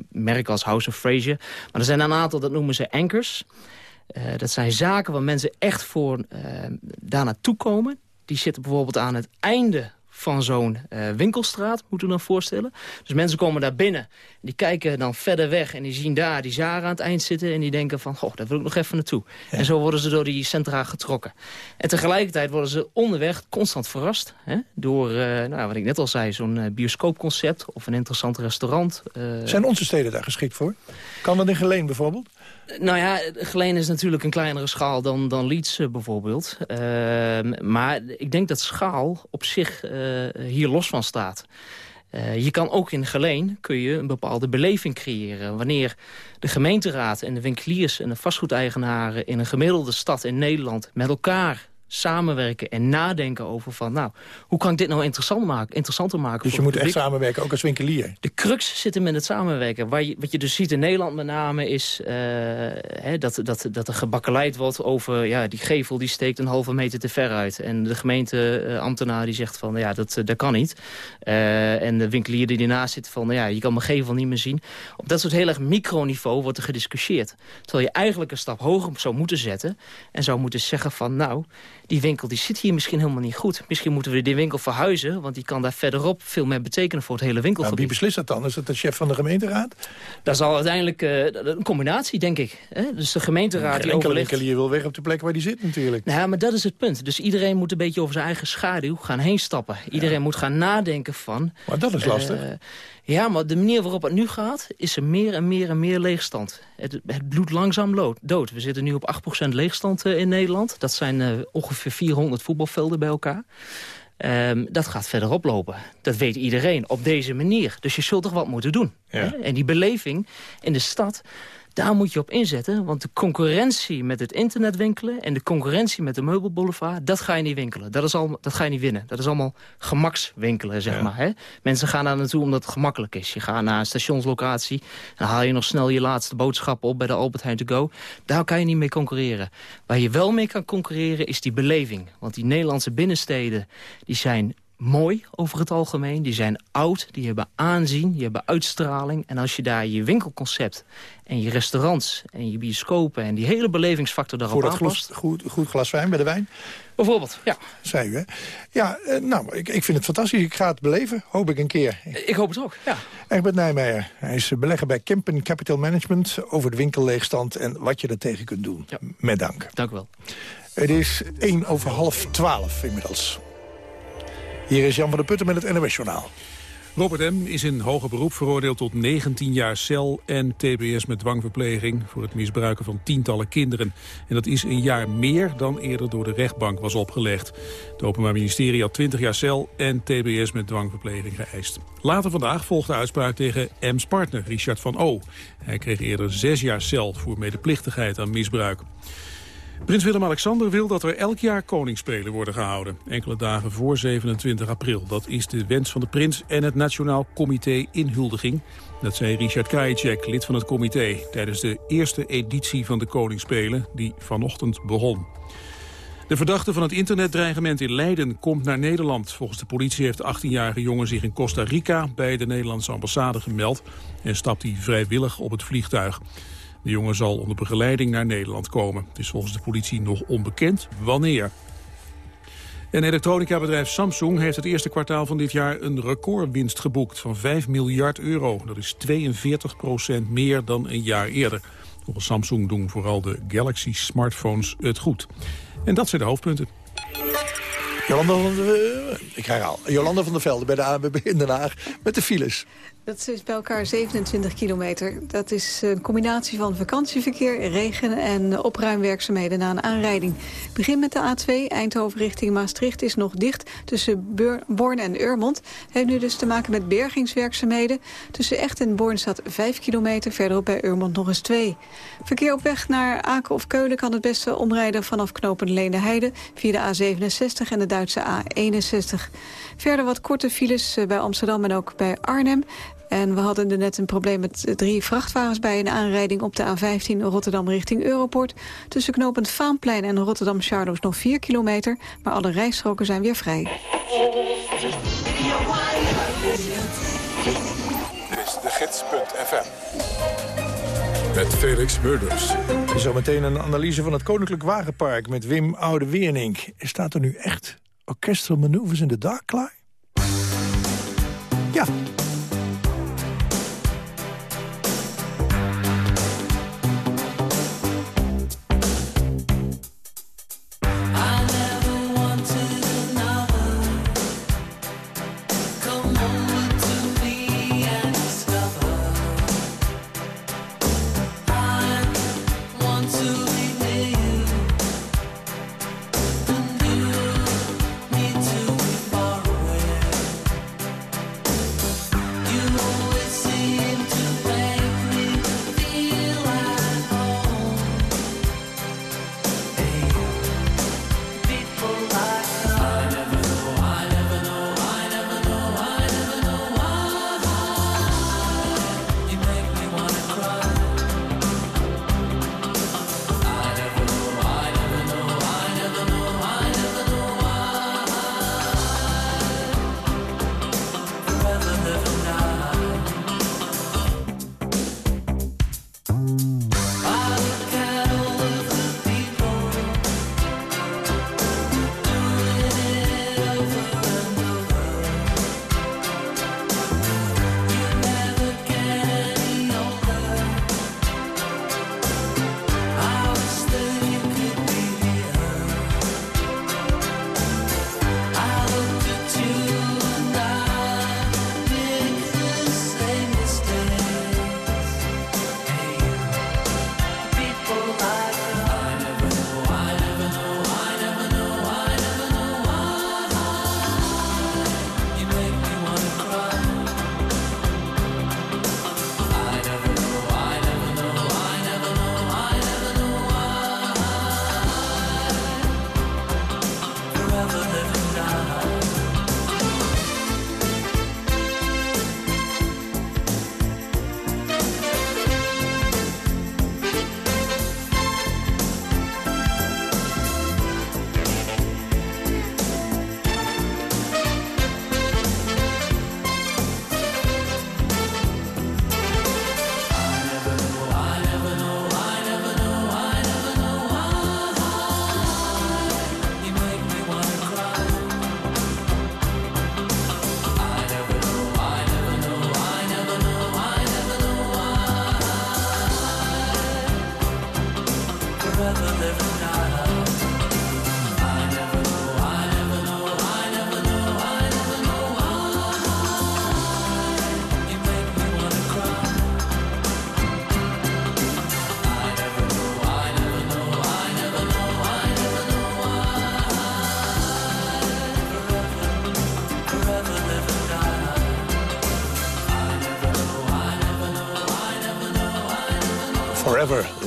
merken als House of Fraser. Maar er zijn een aantal, dat noemen ze anchors. Uh, dat zijn zaken waar mensen echt voor daar naartoe komen. Die zitten bijvoorbeeld aan het einde van zo'n uh, winkelstraat, moeten we dan voorstellen. Dus mensen komen daar binnen, die kijken dan verder weg... en die zien daar die Zara aan het eind zitten... en die denken van, goh, daar wil ik nog even naartoe. Ja. En zo worden ze door die centra getrokken. En tegelijkertijd worden ze onderweg constant verrast... Hè, door, uh, nou, wat ik net al zei, zo'n uh, bioscoopconcept... of een interessant restaurant. Zijn onze steden daar geschikt voor? Kan dat in Geleen bijvoorbeeld? Nou ja, Geleen is natuurlijk een kleinere schaal dan, dan Leeds uh, bijvoorbeeld. Uh, maar ik denk dat schaal op zich uh, hier los van staat. je kan ook in Geleen kun je een bepaalde beleving creëren. Wanneer de gemeenteraad en de winkeliers en de vastgoedeigenaren... in een gemiddelde stad in Nederland met elkaar samenwerken en nadenken over van... nou, hoe kan ik dit nou interessant maken, interessanter maken? Dus je moet echt samenwerken, ook als winkelier? De crux zit hem in het samenwerken. Waar je, wat je dus ziet in Nederland met name is... Uh, hè, dat, dat, dat er gebakkeleid wordt over... ja, die gevel die steekt een halve meter te ver uit. En de gemeenteambtenaar die zegt van... ja, dat, dat kan niet. Uh, en de winkelier die ernaast zit van... ja, je kan mijn gevel niet meer zien. Op dat soort heel erg microniveau wordt er gediscussieerd. Terwijl je eigenlijk een stap hoger zou moeten zetten... en zou moeten zeggen van... nou die winkel die zit hier misschien helemaal niet goed. Misschien moeten we die winkel verhuizen, want die kan daar verderop veel meer betekenen voor het hele winkelgebied. Nou, wie beslist dat dan? Is dat de chef van de gemeenteraad? Dat zal uiteindelijk uh, een combinatie, denk ik. Hè? Dus de gemeenteraad ja, die overlegt... winkel wil weg op de plek waar die zit natuurlijk. Nou, maar dat is het punt. Dus iedereen moet een beetje over zijn eigen schaduw gaan heen stappen. Iedereen ja. moet gaan nadenken van... Maar dat is lastig. Uh, ja, maar de manier waarop het nu gaat, is er meer en meer en meer leegstand. Het, het bloedt langzaam dood. We zitten nu op 8% leegstand uh, in Nederland. Dat zijn uh, ongeveer 400 voetbalvelden bij elkaar. Um, dat gaat verder oplopen. Dat weet iedereen op deze manier. Dus je zult toch wat moeten doen. Ja. Hè? En die beleving in de stad... Daar moet je op inzetten, want de concurrentie met het internet winkelen... en de concurrentie met de meubelboulevard, dat ga je niet winkelen. Dat, is al, dat ga je niet winnen. Dat is allemaal gemakswinkelen, zeg ja. maar. Hè? Mensen gaan daar naartoe omdat het gemakkelijk is. Je gaat naar een stationslocatie, dan haal je nog snel je laatste boodschap op... bij de Albert Heijn To Go. Daar kan je niet mee concurreren. Waar je wel mee kan concurreren is die beleving. Want die Nederlandse binnensteden die zijn mooi over het algemeen. Die zijn oud, die hebben aanzien, die hebben uitstraling. En als je daar je winkelconcept en je restaurants en je bioscopen... en die hele belevingsfactor daarop Voor aanpast... goed, goed glas wijn bij de wijn? Bijvoorbeeld, ja. Zei u, hè? Ja, eh, nou, ik, ik vind het fantastisch. Ik ga het beleven, hoop ik een keer. Ik hoop het ook, ja. Egbert Nijmeijer, hij is belegger bij Kempen Capital Management... over de winkelleegstand en wat je er tegen kunt doen. Met dank. Dank u wel. Het is 1 over half 12 inmiddels. Hier is Jan van der Putten met het NOS-journaal. Robert M. is in hoger beroep veroordeeld tot 19 jaar cel en tbs met dwangverpleging voor het misbruiken van tientallen kinderen. En dat is een jaar meer dan eerder door de rechtbank was opgelegd. Het Openbaar Ministerie had 20 jaar cel en tbs met dwangverpleging geëist. Later vandaag volgt de uitspraak tegen M's partner Richard van O. Hij kreeg eerder 6 jaar cel voor medeplichtigheid aan misbruik. Prins Willem-Alexander wil dat er elk jaar koningsspelen worden gehouden. Enkele dagen voor 27 april. Dat is de wens van de prins en het Nationaal Comité Inhuldiging. Dat zei Richard Krajicek, lid van het comité... tijdens de eerste editie van de koningsspelen die vanochtend begon. De verdachte van het internetdreigement in Leiden komt naar Nederland. Volgens de politie heeft de 18-jarige jongen zich in Costa Rica... bij de Nederlandse ambassade gemeld... en stapt hij vrijwillig op het vliegtuig. De jongen zal onder begeleiding naar Nederland komen. Het is volgens de politie nog onbekend wanneer. En elektronica-bedrijf Samsung heeft het eerste kwartaal van dit jaar een recordwinst geboekt van 5 miljard euro. Dat is 42 procent meer dan een jaar eerder. Volgens Samsung doen vooral de Galaxy-smartphones het goed. En dat zijn de hoofdpunten. Jolanda van, de, ik Jolanda van der Velde bij de ANWB in Den Haag met de files. Dat is bij elkaar 27 kilometer. Dat is een combinatie van vakantieverkeer, regen en opruimwerkzaamheden na een aanrijding. Begin met de A2, Eindhoven richting Maastricht, is nog dicht tussen Born en Urmond. Heeft nu dus te maken met bergingswerkzaamheden. Tussen Echt en Born staat 5 kilometer, verderop bij Urmond nog eens 2. Verkeer op weg naar Aken of Keulen kan het beste omrijden vanaf knopen Leende via de A67 en de Duitse A61. Verder wat korte files eh, bij Amsterdam en ook bij Arnhem. En we hadden er net een probleem met drie vrachtwagens bij een aanrijding op de A15 Rotterdam richting Europort. Tussen knooppunt Vaanplein en Rotterdam Charloes nog 4 kilometer, maar alle rijstroken zijn weer vrij. Dit is de gids.fm. Met Felix Murders. Zometeen een analyse van het Koninklijk Wagenpark met Wim Oude-Wernink. Staat er nu echt orchestral maneuvers in de dark klaar? Ja,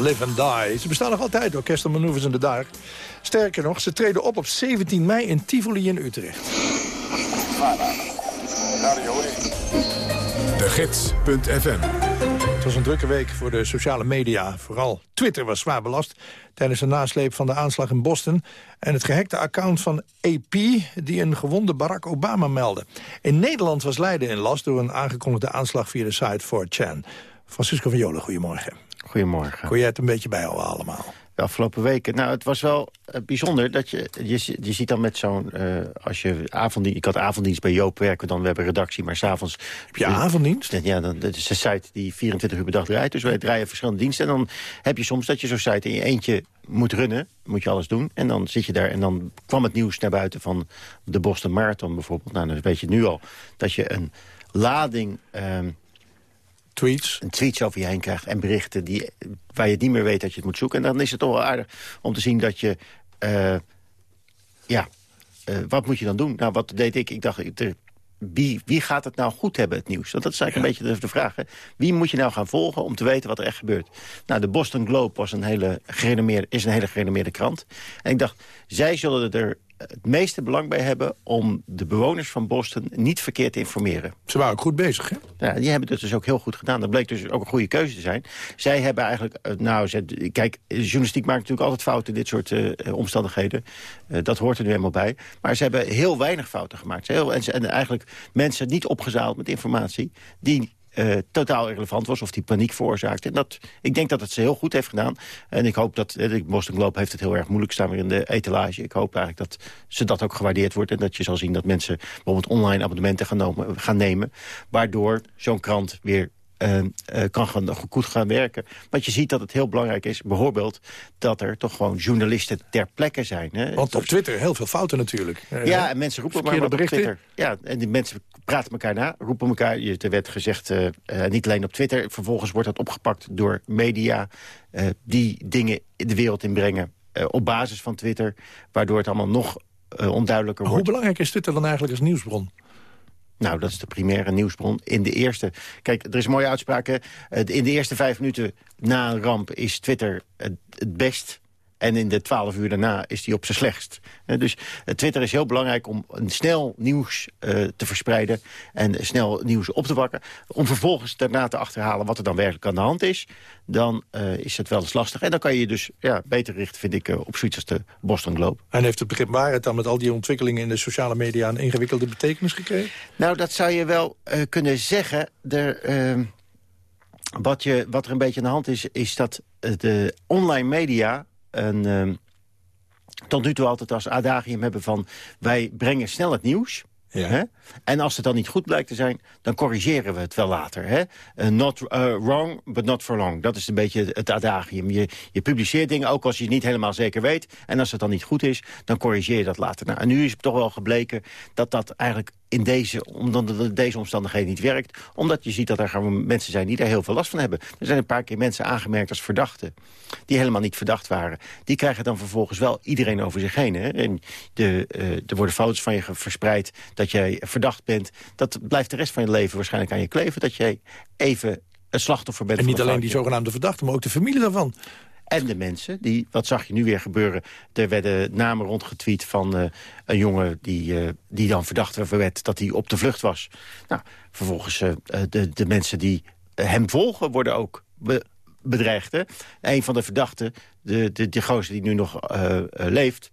Live and Die. Ze bestaan nog altijd, Orchestal Manoeuvres in de Dark. Sterker nog, ze treden op op 17 mei in Tivoli in Utrecht. De Gids.fm Het was een drukke week voor de sociale media. Vooral Twitter was zwaar belast tijdens de nasleep van de aanslag in Boston... en het gehackte account van AP die een gewonde Barack Obama meldde. In Nederland was Leiden in last door een aangekondigde aanslag via de site 4chan. Francisco van Jolen, goedemorgen. Goedemorgen. Kon jij het een beetje bijhouden allemaal? De afgelopen weken. Nou, het was wel uh, bijzonder dat je, je... Je ziet dan met zo'n... Uh, als je avonddienst... Ik had avonddienst bij Joop werken dan. We hebben redactie, maar s'avonds... Heb je avonddienst? Ja, dan, dat is een site die 24 uur per dag draait. Dus wij draaien verschillende diensten. En dan heb je soms dat je zo'n site in je eentje moet runnen. Moet je alles doen. En dan zit je daar en dan kwam het nieuws naar buiten van de Boston Marathon bijvoorbeeld. Nou, dan weet je nu al dat je een lading... Uh, tweets. Een tweets over je heen krijgt en berichten die, waar je niet meer weet dat je het moet zoeken. En dan is het toch wel aardig om te zien dat je... Uh, ja, uh, wat moet je dan doen? Nou, wat deed ik? Ik dacht, wie, wie gaat het nou goed hebben, het nieuws? Want dat is eigenlijk ja. een beetje de, de vraag. Hè? Wie moet je nou gaan volgen om te weten wat er echt gebeurt? Nou, de Boston Globe was een hele gerenommeerde, is een hele gerenommeerde krant. En ik dacht, zij zullen er het meeste belang bij hebben... om de bewoners van Boston niet verkeerd te informeren. Ze waren ook goed bezig, hè? Ja, die hebben het dus ook heel goed gedaan. Dat bleek dus ook een goede keuze te zijn. Zij hebben eigenlijk... Nou, ze, kijk, journalistiek maakt natuurlijk altijd fouten in dit soort uh, omstandigheden. Uh, dat hoort er nu helemaal bij. Maar ze hebben heel weinig fouten gemaakt. Heel, en, ze, en eigenlijk mensen niet opgezaald met informatie... die uh, totaal irrelevant was of die paniek veroorzaakte. En dat, ik denk dat het ze heel goed heeft gedaan. En ik hoop dat, de Boston Globe heeft het heel erg moeilijk staan weer in de etalage. Ik hoop eigenlijk dat ze dat ook gewaardeerd wordt. En dat je zal zien dat mensen bijvoorbeeld online abonnementen gaan, gaan nemen. Waardoor zo'n krant weer kan gaan, goed gaan werken. Want je ziet dat het heel belangrijk is, bijvoorbeeld... dat er toch gewoon journalisten ter plekke zijn. Hè? Want op Twitter heel veel fouten natuurlijk. Ja, en mensen roepen maar wat op Twitter. Ja, en die mensen praten elkaar na, roepen elkaar. Er werd gezegd, uh, niet alleen op Twitter... vervolgens wordt dat opgepakt door media... die dingen de wereld inbrengen op basis van Twitter... waardoor het allemaal nog onduidelijker wordt. Hoe belangrijk is Twitter dan eigenlijk als nieuwsbron? Nou, dat is de primaire nieuwsbron. In de eerste... Kijk, er is mooie uitspraak. In de eerste vijf minuten na een ramp is Twitter het, het best... En in de twaalf uur daarna is die op zijn slechtst. Dus Twitter is heel belangrijk om snel nieuws uh, te verspreiden... en snel nieuws op te wakken. Om vervolgens daarna te achterhalen wat er dan werkelijk aan de hand is... dan is het wel eens lastig. En dan kan je dus ja, beter richten, vind ik, op zoiets als de Boston Globe. En heeft het begrip waarheid dan met al die ontwikkelingen... in de sociale media een ingewikkelde betekenis gekregen? Nou, dat zou je wel kunnen zeggen. Er, ehm, wat, je, wat er een beetje aan de hand is, is dat de online media een, uh, tot nu toe altijd als adagium hebben van... wij brengen snel het nieuws. Ja. Hè? En als het dan niet goed blijkt te zijn, dan corrigeren we het wel later. Hè? Uh, not uh, wrong, but not for long. Dat is een beetje het adagium. Je, je publiceert dingen, ook als je het niet helemaal zeker weet. En als het dan niet goed is, dan corrigeer je dat later. Nou, en nu is het toch wel gebleken dat dat eigenlijk in deze, omdat deze omstandigheden niet werkt. Omdat je ziet dat er gewoon mensen zijn die daar heel veel last van hebben. Er zijn een paar keer mensen aangemerkt als verdachten. Die helemaal niet verdacht waren. Die krijgen dan vervolgens wel iedereen over zich heen. Hè? En de, uh, er worden foto's van je verspreid dat jij verdacht bent. Dat blijft de rest van je leven waarschijnlijk aan je kleven. Dat jij even een slachtoffer bent. En niet alleen die zogenaamde verdachten, maar ook de familie daarvan. En de mensen, die, wat zag je nu weer gebeuren? Er werden namen rondgetweet van uh, een jongen die, uh, die dan verdacht werd dat hij op de vlucht was. Nou, vervolgens uh, de, de mensen die hem volgen worden ook be bedreigd. Hè? Een van de verdachten, de, de, de gozer die nu nog leeft...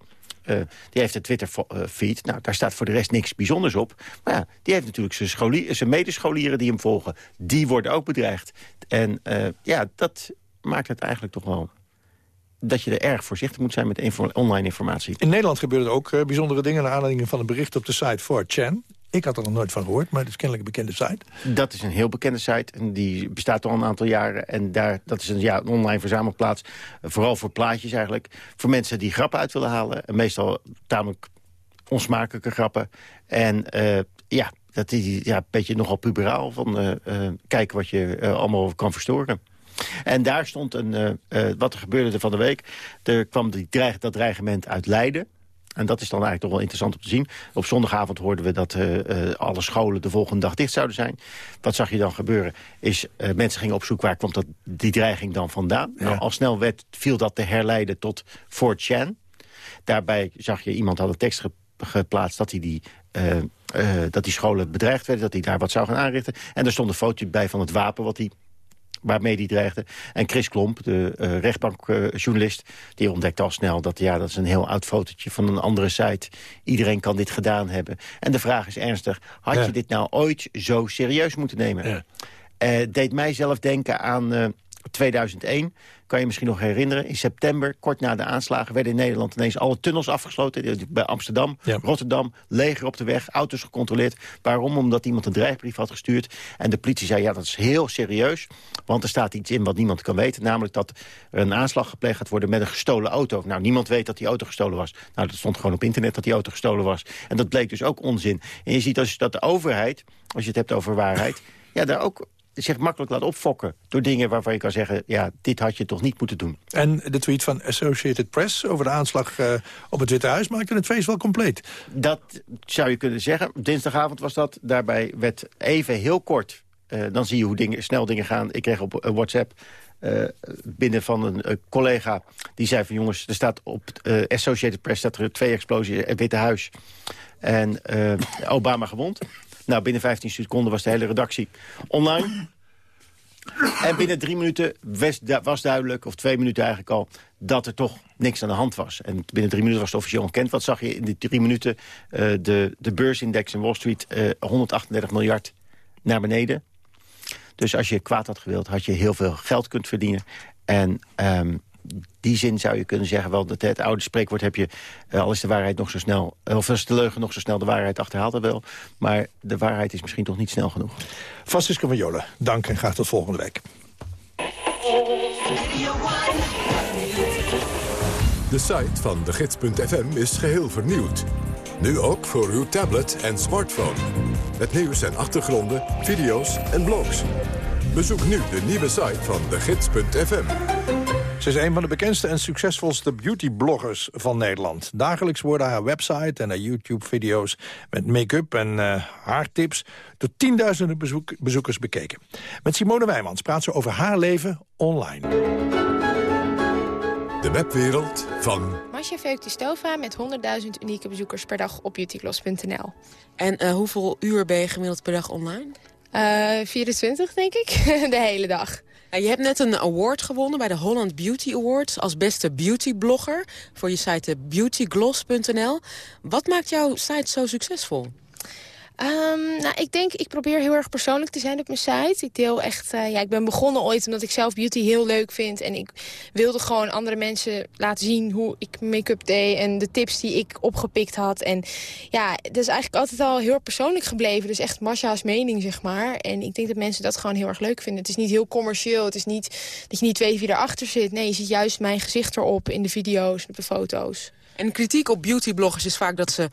Die heeft een Twitter-feed. Nou, daar staat voor de rest niks bijzonders op. Maar ja, die heeft natuurlijk zijn, scholier, zijn medescholieren die hem volgen. Die worden ook bedreigd. En ja, dat maakt het eigenlijk toch wel dat je er erg voorzichtig moet zijn met online informatie. In Nederland gebeuren ook uh, bijzondere dingen... naar aanleiding van een bericht op de site 4chan. Ik had er nog nooit van gehoord, maar het is kennelijk een bekende site. Dat is een heel bekende site. En die bestaat al een aantal jaren. En daar, dat is een, ja, een online verzamelplaats. eh, Vooral voor plaatjes eigenlijk. Voor mensen die grappen uit willen halen. En meestal tamelijk onsmakelijke grappen. En eh, ja, dat is ja, een beetje nogal puberaal. Van eh, eh, kijken wat je eh, allemaal kan verstoren. En daar stond een, eh, eh, wat er gebeurde er van de week. Er kwam die dreig, dat dreigement uit Leiden. En dat is dan eigenlijk toch wel interessant om te zien. Op zondagavond hoorden we dat eh, alle scholen de volgende dag dicht zouden zijn. Wat zag je dan gebeuren? Is uh, mensen gingen op zoek waar kwam dat, die dreiging dan vandaan. Nou, al snel werd, viel dat te herleiden tot 4chan. Daarbij zag je iemand had een tekst ge geplaatst dat hij die... Dat die scholen bedreigd werden, dat hij daar wat zou gaan aanrichten. En er stond een foto bij van het wapen wat hij waarmee die dreigde. En Chris Klomp, de uh, rechtbankjournalist, uh, die ontdekte al snel... dat ja, dat is een heel oud fotootje van een andere site. Iedereen kan dit gedaan hebben. En de vraag is ernstig, had ja. je dit nou ooit zo serieus moeten nemen? Ja. Uh, deed mij zelf denken aan 2001 kan je misschien nog herinneren. In september, kort na de aanslagen, werden in Nederland ineens alle tunnels afgesloten. Bij Amsterdam, ja. Rotterdam, leger op de weg, auto's gecontroleerd. Waarom? Omdat iemand een dreigbrief had gestuurd. En de politie zei, ja, dat is heel serieus. Want er staat iets in wat niemand kan weten. Namelijk dat er een aanslag gepleegd gaat worden met een gestolen auto. Nou, niemand weet dat die auto gestolen was. Nou, dat stond gewoon op internet dat die auto gestolen was. En dat bleek dus ook onzin. En je ziet als dat de overheid, als je het hebt over waarheid... ja, daar ook zich makkelijk laat opfokken door dingen waarvan je kan zeggen... ja, dit had je toch niet moeten doen. En de tweet van Associated Press over de aanslag uh, op het Witte Huis... maakte het feest wel compleet. Dat zou je kunnen zeggen. Dinsdagavond was dat. Daarbij werd even heel kort... Uh, dan zie je hoe dingen, snel dingen gaan. Ik kreeg op uh, WhatsApp uh, binnen van een uh, collega die zei van jongens, er staat op uh, Associated Press dat er twee explosies in het Witte Huis en Obama gewond. Nou, binnen 15 seconden was de hele redactie online. En binnen drie minuten was, duidelijk, of twee minuten eigenlijk al... dat er toch niks aan de hand was. En binnen drie minuten was het officieel ontkend. Wat zag je in die drie minuten? Uh, de, de beursindex in Wall Street, uh, 138 miljard naar beneden. Dus als je kwaad had gewild, had je heel veel geld kunt verdienen. En um, die zin zou je kunnen zeggen, wel dat het oude spreekwoord heb je... Uh, al is de waarheid nog zo snel, of is de leugen nog zo snel, de waarheid achterhaalt er wel. Maar de waarheid is misschien toch niet snel genoeg. Francisco van Jolen, dank en graag tot volgende week. De site van de gids.fm is geheel vernieuwd. Nu ook voor uw tablet en smartphone. Het nieuws en achtergronden, video's en blogs. Bezoek nu de nieuwe site van de gids.fm. Ze is een van de bekendste en succesvolste beautybloggers van Nederland. Dagelijks worden haar website en haar YouTube-video's met make-up en uh, haartips door tienduizenden bezoek bezoekers bekeken. Met Simone Wijmans praat ze over haar leven online. De webwereld van... Masha Veukti-Stova met 100.000 unieke bezoekers per dag op beautygloss.nl. En uh, hoeveel uur ben je gemiddeld per dag online? Uh, 24, denk ik. de hele dag. Je hebt net een award gewonnen bij de Holland Beauty Awards... als beste beautyblogger voor je site beautygloss.nl. Wat maakt jouw site zo succesvol? Um, nou, ik denk, ik probeer heel erg persoonlijk te zijn op mijn site. Ik deel echt, uh, ja, ik ben begonnen ooit omdat ik zelf beauty heel leuk vind. En ik wilde gewoon andere mensen laten zien hoe ik make-up deed. En de tips die ik opgepikt had. En ja, dat is eigenlijk altijd al heel persoonlijk gebleven. Dus echt Masha's mening, zeg maar. En ik denk dat mensen dat gewoon heel erg leuk vinden. Het is niet heel commercieel. Het is niet dat je niet weet wie erachter zit. Nee, je ziet juist mijn gezicht erop in de video's, op de foto's. En kritiek op beautybloggers is vaak dat ze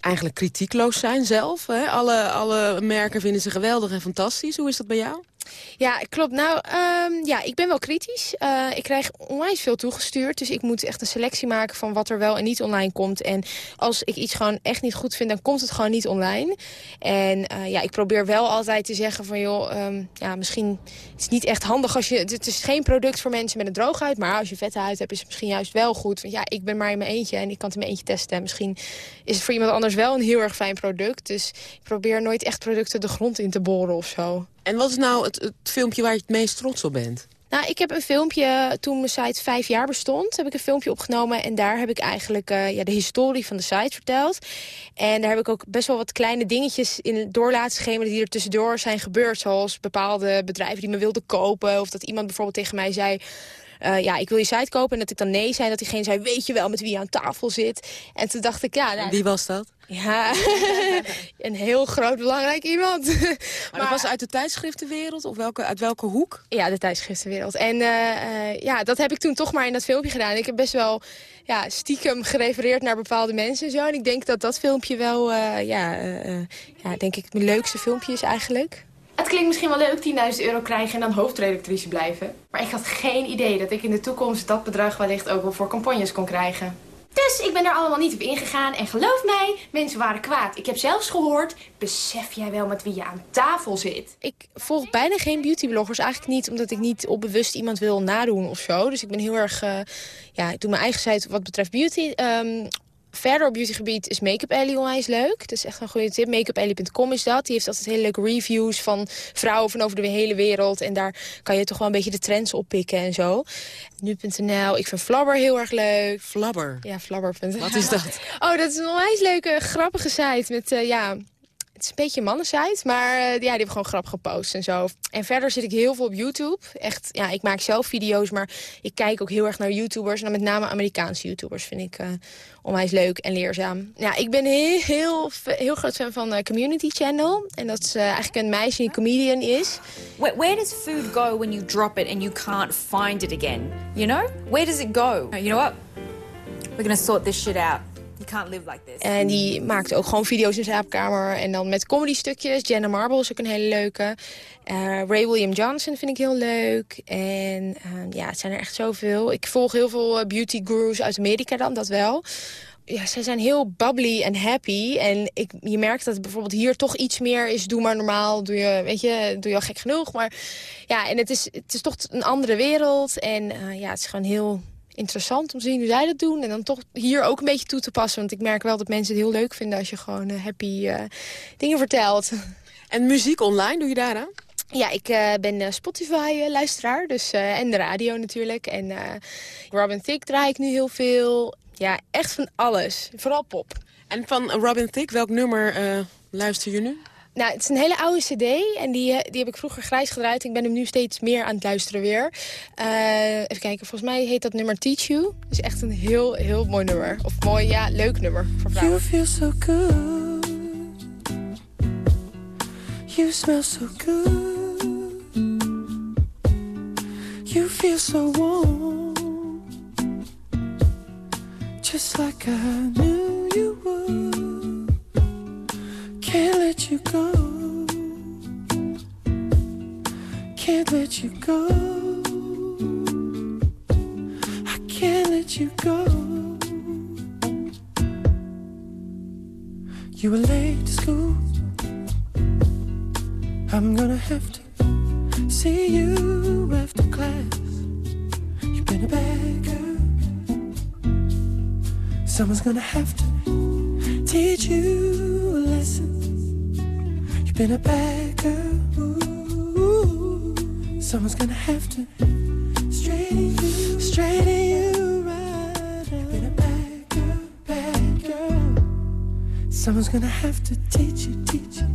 eigenlijk kritiekloos zijn zelf. Hè? Alle, alle merken vinden ze geweldig en fantastisch. Hoe is dat bij jou? Ja, klopt. Nou, um, ja, ik ben wel kritisch. Uh, ik krijg onwijs veel toegestuurd. Dus ik moet echt een selectie maken van wat er wel en niet online komt. En als ik iets gewoon echt niet goed vind, dan komt het gewoon niet online. En uh, ja, ik probeer wel altijd te zeggen van, joh, um, ja, misschien het niet echt handig als je... Het is geen product voor mensen met een droge huid. Maar als je vette huid hebt, is het misschien juist wel goed. Want ja, ik ben maar in mijn eentje en ik kan het in mijn eentje testen. Misschien is het voor iemand anders wel een heel erg fijn product. Dus ik probeer nooit echt producten de grond in te boren of zo. En wat is nou het, het filmpje waar je het meest trots op bent? Nou, ik heb een filmpje, toen mijn site vijf jaar bestond... heb ik een filmpje opgenomen en daar heb ik eigenlijk uh, ja, de historie van de site verteld. En daar heb ik ook best wel wat kleine dingetjes in door laten schemeren... die er tussendoor zijn gebeurd, zoals bepaalde bedrijven die me wilden kopen... of dat iemand bijvoorbeeld tegen mij zei... eh, ja, ik wil je site kopen. En dat ik dan nee zei. Dat diegene zei, weet je wel met wie je aan tafel zit? En toen dacht ik, ja... Nou, wie was dat? Ja, een heel groot belangrijk iemand. Maar, dat was uit de tijdschriftenwereld? Of welke, uit welke hoek? Ja, de tijdschriftenwereld. En uh, uh, ja, dat heb ik toen toch maar in dat filmpje gedaan. Ik heb best wel ja, stiekem gerefereerd naar bepaalde mensen en zo. En ik denk dat dat filmpje wel, uh, ja, ja, denk ik, mijn leukste filmpje is eigenlijk. Het klinkt misschien wel leuk, 10.000 euro krijgen en dan hoofdredactrice blijven. Maar ik had geen idee dat ik in de toekomst dat bedrag wellicht ook wel voor campagnes kon krijgen. Dus ik ben er allemaal niet op ingegaan. En geloof mij, mensen waren kwaad. Ik heb zelfs gehoord, besef jij wel met wie je aan tafel zit? Ik volg bijna geen beautybloggers. Eigenlijk niet omdat ik niet onbewust iemand wil nadoen of zo. Dus ik ben heel erg, uh, ja, ik doe mijn eigen site wat betreft beauty. Um, Verder op beautygebied is Make-up Ellie onwijs leuk. Dat is echt een goede tip. Makeupellie.com is dat. Die heeft altijd hele leuke reviews van vrouwen van over de hele wereld. En daar kan je toch wel een beetje de trends oppikken en zo. Nu.nl. Ik vind Flabber heel erg leuk. Flabber? Ja, flabber.nl. Wat is dat? Oh, dat is een onwijs leuke, grappige site met, uh, ja... Het is een beetje mannensite, maar uh, ja, die hebben gewoon grappig gepost en zo. En verder zit ik heel veel op YouTube. Echt, ja, ik maak zelf video's, maar ik kijk ook heel erg naar YouTubers. En dan met name Amerikaanse YouTubers vind ik uh, onwijs leuk en leerzaam. Ja, ik ben heel, heel, heel groot fan van uh, Community Channel. En dat is eigenlijk een meisje die comedian is. Where, where does food go when you drop it and you can't find it again? You know? Where does it go? You know what? We're gonna sort this shit out. Live like this. En die maakt ook gewoon video's in zijn slaapkamer. En dan met comedy stukjes. Jenna Marble is ook een hele leuke. Uh, Ray William Johnson vind ik heel leuk. En uh, ja, het zijn er echt zoveel. Ik volg heel veel beauty gurus uit Amerika dan, dat wel. Ja, ze zijn heel bubbly en happy. En ik, je merkt dat bijvoorbeeld hier toch iets meer is... doe maar normaal, doe je, weet je, doe je al gek genoeg. Maar ja, en het is, het is toch een andere wereld. En uh, ja, het is gewoon heel interessant om te zien hoe zij dat doen. En dan toch hier ook een beetje toe te passen. Want ik merk wel dat mensen het heel leuk vinden als je gewoon uh, happy uh, dingen vertelt. En muziek online, doe je daar aan? Ja, ik uh, ben Spotify-luisteraar. Dus, en de radio natuurlijk. En Robin Thicke draai ik nu heel veel. Ja, echt van alles. Vooral pop. En van Robin Thicke, welk nummer luister je nu? Nou, het is een hele oude cd en die, die heb ik vroeger grijs gedraaid. Ik ben hem nu steeds meer aan het luisteren weer. Uh, even kijken, volgens mij heet dat nummer Teach You. Is echt een heel, heel mooi nummer. Of mooi, ja, leuk nummer voor vrouwen. You feel so good. You smell so good. You feel so warm. Just like I knew let you go. Can't let you go. I can't let you go. You were late to school. I'm gonna have to see you after class. You've been a bad girl. Someone's gonna have to teach you a lesson. Been a bad girl. Ooh, someone's gonna have to straighten you, straighten you right. You've been a bad girl, bad girl. Someone's gonna have to teach you, teach you,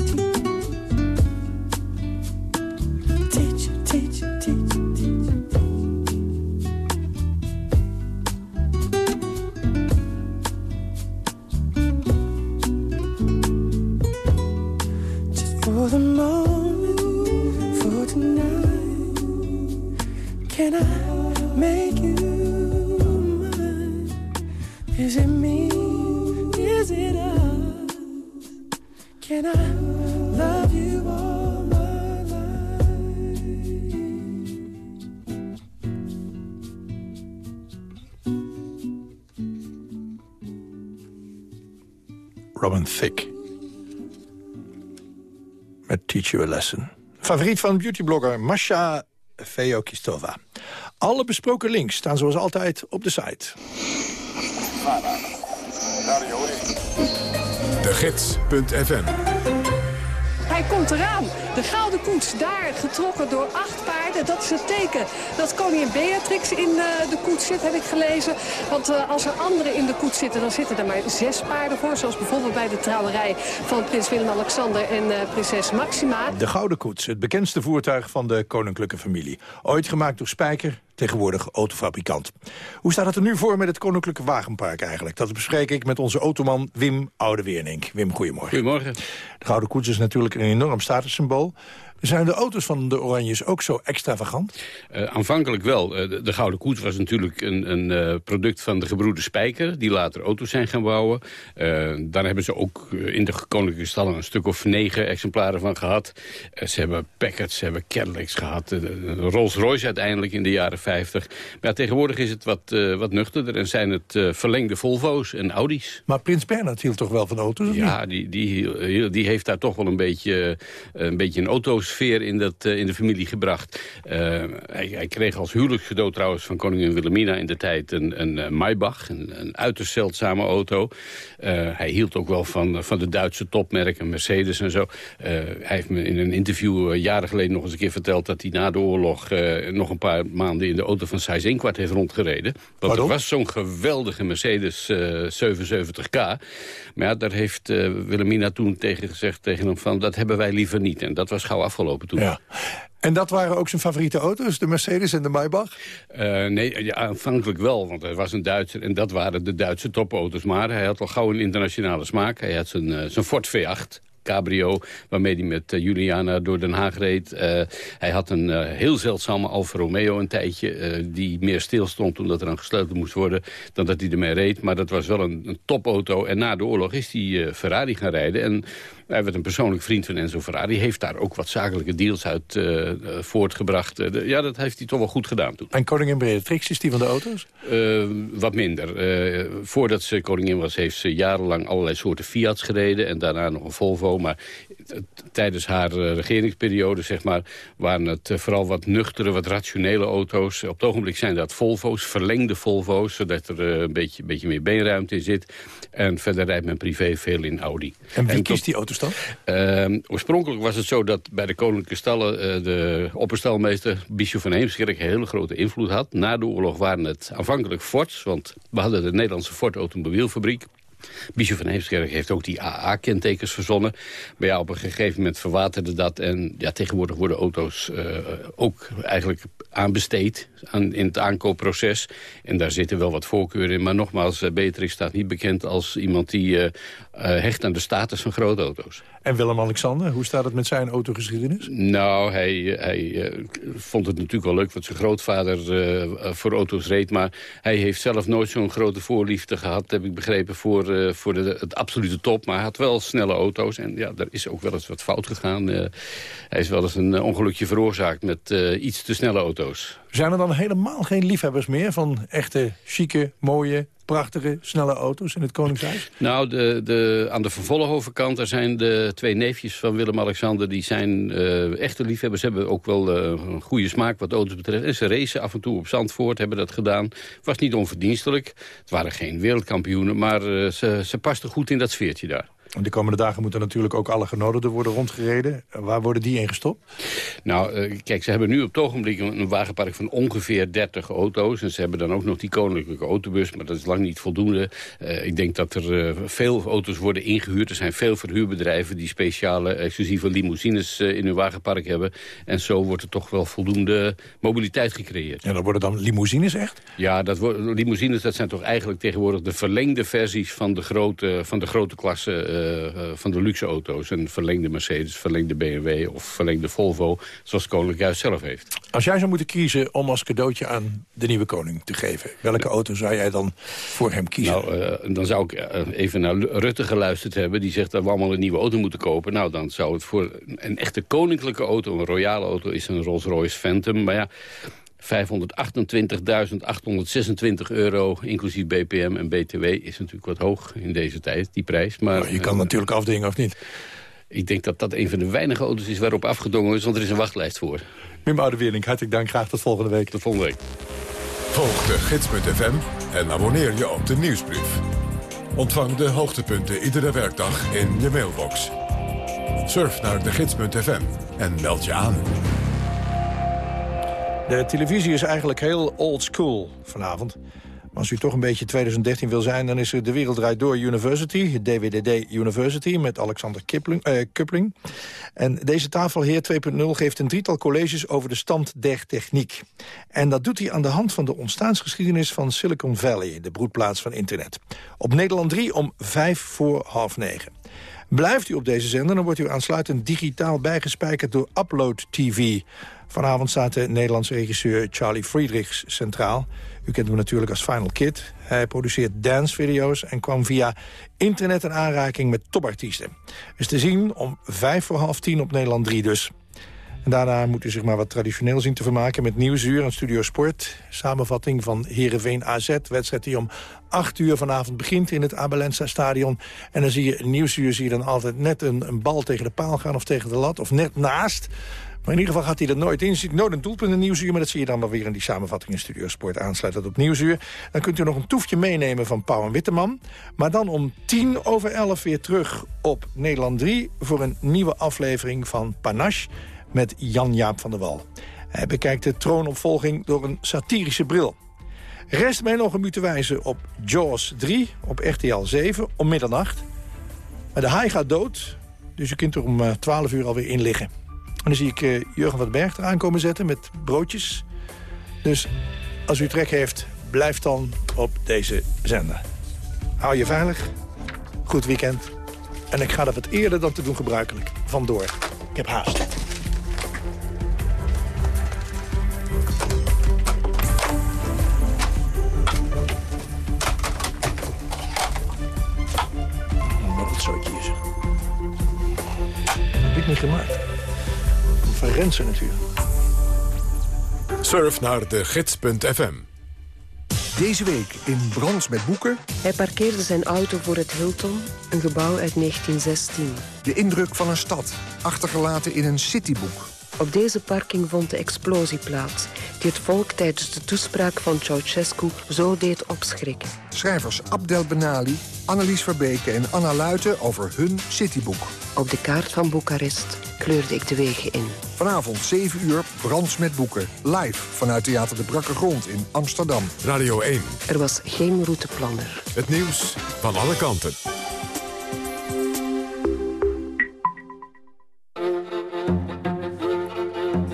Teach You a Lesson. Favoriet van beautyblogger Masha Feokistova. Alle besproken links staan zoals altijd op de site. De Gids.fm Komt eraan. De gouden koets, daar getrokken door acht paarden. Dat is het teken dat koningin Beatrix in uh, de koets zit, heb ik gelezen. Want uh, als er anderen in de koets zitten, dan zitten er maar zes paarden voor. Zoals bijvoorbeeld bij de trouwerij van prins Willem-Alexander en uh, prinses Maxima. De gouden koets, het bekendste voertuig van de koninklijke familie. Ooit gemaakt door Spijker, tegenwoordig autofabrikant. Hoe staat het er nu voor met het Koninklijke Wagenpark eigenlijk? Dat bespreek ik met onze automan Wim Oudeweernink. Wim, goedemorgen. Goedemorgen. De Gouden Koets is natuurlijk een enorm statussymbool. Zijn de auto's van de Oranjes ook zo extravagant? Uh, aanvankelijk wel. Uh, de, de, Gouden Koets was natuurlijk een, een uh, product van de gebroeders Spijker... die later auto's zijn gaan bouwen. daar hebben ze ook in de koninklijke stallen een stuk of negen exemplaren van gehad. ze hebben Packards, ze hebben Cadillacs gehad. Rolls-Royce uiteindelijk in de jaren 50. Maar ja, tegenwoordig is het wat, wat nuchterder... en zijn het verlengde Volvo's en Audi's. Maar Prins Bernhard hield toch wel van auto's? Ja, die, die, die heeft daar toch wel een beetje, een, beetje een auto's sfeer in, dat, uh, in de familie gebracht. Uh, hij, hij, kreeg als huwelijkscadeau trouwens van koningin Wilhelmina in de tijd een, een uh, Maybach, een, een, uiterst zeldzame auto. hij hield ook wel van, van de Duitse topmerken, Mercedes en zo. hij heeft me in een interview jaren geleden nog eens een keer verteld... dat hij na de oorlog nog een paar maanden in de auto van Sijs Inkwart heeft rondgereden. Want er was zo'n geweldige Mercedes 77K. Maar ja, daar heeft Wilhelmina toen tegen gezegd tegen hem van... dat hebben wij liever niet. En dat was gauw afgelopen toen. Ja. En dat waren ook zijn favoriete auto's, de Mercedes en de Maybach? Uh, nee, ja, aanvankelijk wel, want hij was een Duitser en dat waren de Duitse topauto's. Maar hij had wel gauw een internationale smaak. Hij had zijn, uh, zijn Ford V8, cabrio... waarmee hij met uh, Juliana door Den Haag reed. Uh, hij had een uh, heel zeldzame Alfa Romeo een tijdje... die meer stilstond omdat er aan gesleuteld moest worden... dan dat hij ermee reed. Maar dat was wel een, een topauto. En na de oorlog is hij Ferrari gaan rijden. En werd een persoonlijk vriend van Enzo Ferrari. heeft daar ook wat zakelijke deals uit uh, voortgebracht. Uh, de, ja, dat heeft hij toch wel goed gedaan toen. En koningin Beatrix, is die van de auto's? Uh, wat minder. voordat ze koningin was, heeft ze jarenlang allerlei soorten Fiat's gereden. En daarna nog een Volvo. Maar tijdens haar regeringsperiode, zeg maar, waren het vooral wat nuchtere, wat rationele auto's. Op het ogenblik zijn dat Volvo's, verlengde Volvo's, zodat er een beetje, beetje meer beenruimte in zit. En verder rijdt men privé veel in Audi. En wie en kiest die auto's dan? Uh, oorspronkelijk was het zo dat bij de koninklijke stallen... Uh, de opperstalmeester Bischoff van Heemskerk een hele grote invloed had. Na de oorlog waren het aanvankelijk Fords, want we hadden de Nederlandse Ford Automobielfabriek. Bischoff van Heemskerk heeft ook die AA-kentekens verzonnen. Maar ja, op een gegeven moment verwaterde dat. En ja, tegenwoordig worden auto's uh, ook eigenlijk aanbesteed aan, in het aankoopproces. En daar zitten wel wat voorkeuren in. Maar nogmaals, uh, Beatrix staat niet bekend als iemand die uh, hecht aan de status van grote auto's. En Willem-Alexander, hoe staat het met zijn autogeschiedenis? Nou, hij, hij vond het natuurlijk wel leuk wat zijn grootvader voor auto's reed. Maar hij heeft zelf nooit zo'n grote voorliefde gehad, heb ik begrepen, voor uh, voor de, het absolute top. Maar hij had wel snelle auto's. En ja, er is ook wel eens wat fout gegaan. Hij is wel eens een ongelukje veroorzaakt met iets te snelle auto's. Zijn er dan helemaal geen liefhebbers meer van echte, chique, mooie, prachtige, snelle auto's in het Koningshuis? Nou, de, de, aan de Vervollenhovenkant, daar zijn de twee neefjes van Willem-Alexander... die zijn uh, echte liefhebbers, hebben ook wel uh, een goede smaak wat auto's betreft. En ze racen af en toe op Zandvoort, hebben dat gedaan. Was niet onverdienstelijk. Het waren geen wereldkampioenen, maar uh, ze, ze pasten goed in dat sfeertje daar. De komende dagen moeten natuurlijk ook alle genodigden worden rondgereden. Waar worden die in gestopt? Nou, uh, kijk, ze hebben nu op het ogenblik een, wagenpark van ongeveer 30 auto's. En ze hebben dan ook nog die koninklijke autobus, maar dat is lang niet voldoende. Uh, ik denk dat er uh, veel auto's worden ingehuurd. Er zijn veel verhuurbedrijven die speciale exclusieve limousines in hun wagenpark hebben. En zo wordt er toch wel voldoende mobiliteit gecreëerd. En dat worden dan limousines echt? Ja, dat limousines dat zijn toch eigenlijk tegenwoordig de verlengde versies van de grote, van de grote klasse van de luxe auto's. Een verlengde Mercedes, verlengde BMW of verlengde Volvo, zoals Koninklijk Huis zelf heeft. Als jij zou moeten kiezen om als cadeautje aan de nieuwe koning te geven... welke auto zou jij dan voor hem kiezen? Nou, uh, dan zou ik even naar Rutte geluisterd hebben. Die zegt dat we allemaal een nieuwe auto moeten kopen. Nou, dan zou het voor een echte koninklijke auto, een royale auto... is een Rolls-Royce Phantom. Maar ja... 528.826 euro, inclusief BPM en BTW, is natuurlijk wat hoog in deze tijd, die prijs. Maar, maar je kan uh, natuurlijk afdingen, of niet? Ik denk dat dat een van de weinige auto's is waarop afgedongen is, want er is een wachtlijst voor. Wim Oudeweerling, hartelijk dank. Graag tot volgende week. Tot volgende week. Volg de gids.fm en abonneer je op de nieuwsbrief. Ontvang de hoogtepunten iedere werkdag in je mailbox. Surf naar de gids.fm en meld je aan. De televisie is eigenlijk heel old school vanavond. Als u toch een beetje 2013 wil zijn, dan is er De Wereld Draait Door University, DWDD University, met Alexander Kipling, eh, Kupling. En deze tafelheer 2.0 geeft een drietal colleges over de stand der techniek. En dat doet hij aan de hand van de ontstaansgeschiedenis van Silicon Valley, de broedplaats van internet. Op Nederland 3 om vijf voor half negen. Blijft u op deze zender, dan wordt u aansluitend digitaal bijgespijkerd door Upload TV. Vanavond staat de Nederlandse regisseur Charlie Friedrichs centraal. U kent hem natuurlijk als Final Kid. Hij produceert dancevideo's en kwam via internet in aanraking met topartiesten. Is te zien om vijf voor half tien op Nederland 3 dus. En daarna moet u zich maar wat traditioneel zien te vermaken... met Nieuwsuur en Studio Sport. Samenvatting van Heerenveen AZ. Wedstrijd die om 8 uur vanavond begint in het Abelensa stadion. En dan zie je Nieuwsuur zie je dan altijd net een bal tegen de paal gaan... of tegen de lat, of net naast... Maar in ieder geval gaat hij er nooit in. Ziet nooit een doelpunt in Nieuwsuur. Maar dat zie je dan wel weer in die samenvatting in Studio Sport. Aansluit dat op Nieuwsuur. Dan kunt u nog een toefje meenemen van Pauw en Witteman. Maar dan om tien over elf weer terug op Nederland 3... voor een nieuwe aflevering van Panache met Jan-Jaap van der Wal. Hij bekijkt de troonopvolging door een satirische bril. Rest mij nog een u te wijzen op Jaws 3 op RTL 7 om middernacht. Maar de haai gaat dood, dus u kunt er om 12 uur alweer in liggen. En dan zie ik uh, Jurgen van den Berg eraan komen zetten met broodjes. Dus als u trek heeft, blijf dan op deze zender. Hou je veilig. Goed weekend. En ik ga er wat eerder dan te doen gebruikelijk vandoor. Ik heb haast. Wat het zootje is. Dat heb ik niet gemaakt. Rensen natuurlijk. Surf naar de gids.fm. Deze week in Brons met Boeken... Hij parkeerde zijn auto voor het Hilton, een gebouw uit 1916. De indruk van een stad, achtergelaten in een cityboek. Op deze parking vond de explosie plaats... die het volk tijdens de toespraak van Ceausescu zo deed opschrikken. Schrijvers Abdel Benali, Annelies Verbeke en Anna Luiten over hun cityboek. Op de kaart van Boekarest kleurde ik de wegen in. Vanavond 7 uur, Brands met Boeken. Live vanuit Theater de Brakke Grond in Amsterdam. Radio 1. Er was geen routeplanner. Het nieuws van alle kanten.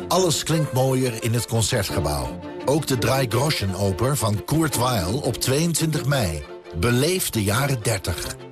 Alles klinkt mooier in het Concertgebouw. Ook de Drei Groschen Oper van Kurt Weill op 22 mei. Beleef de jaren 30.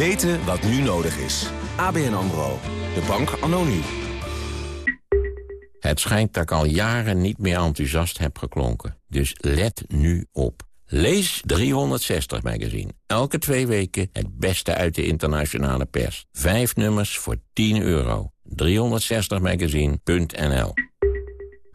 Weten wat nu nodig is. ABN AMRO. De bank nu. Het schijnt dat ik al jaren niet meer enthousiast heb geklonken. Dus let nu op. Lees 360 magazine. Elke twee weken het beste uit de internationale pers. Vijf nummers voor 10 euro. 360magazine.nl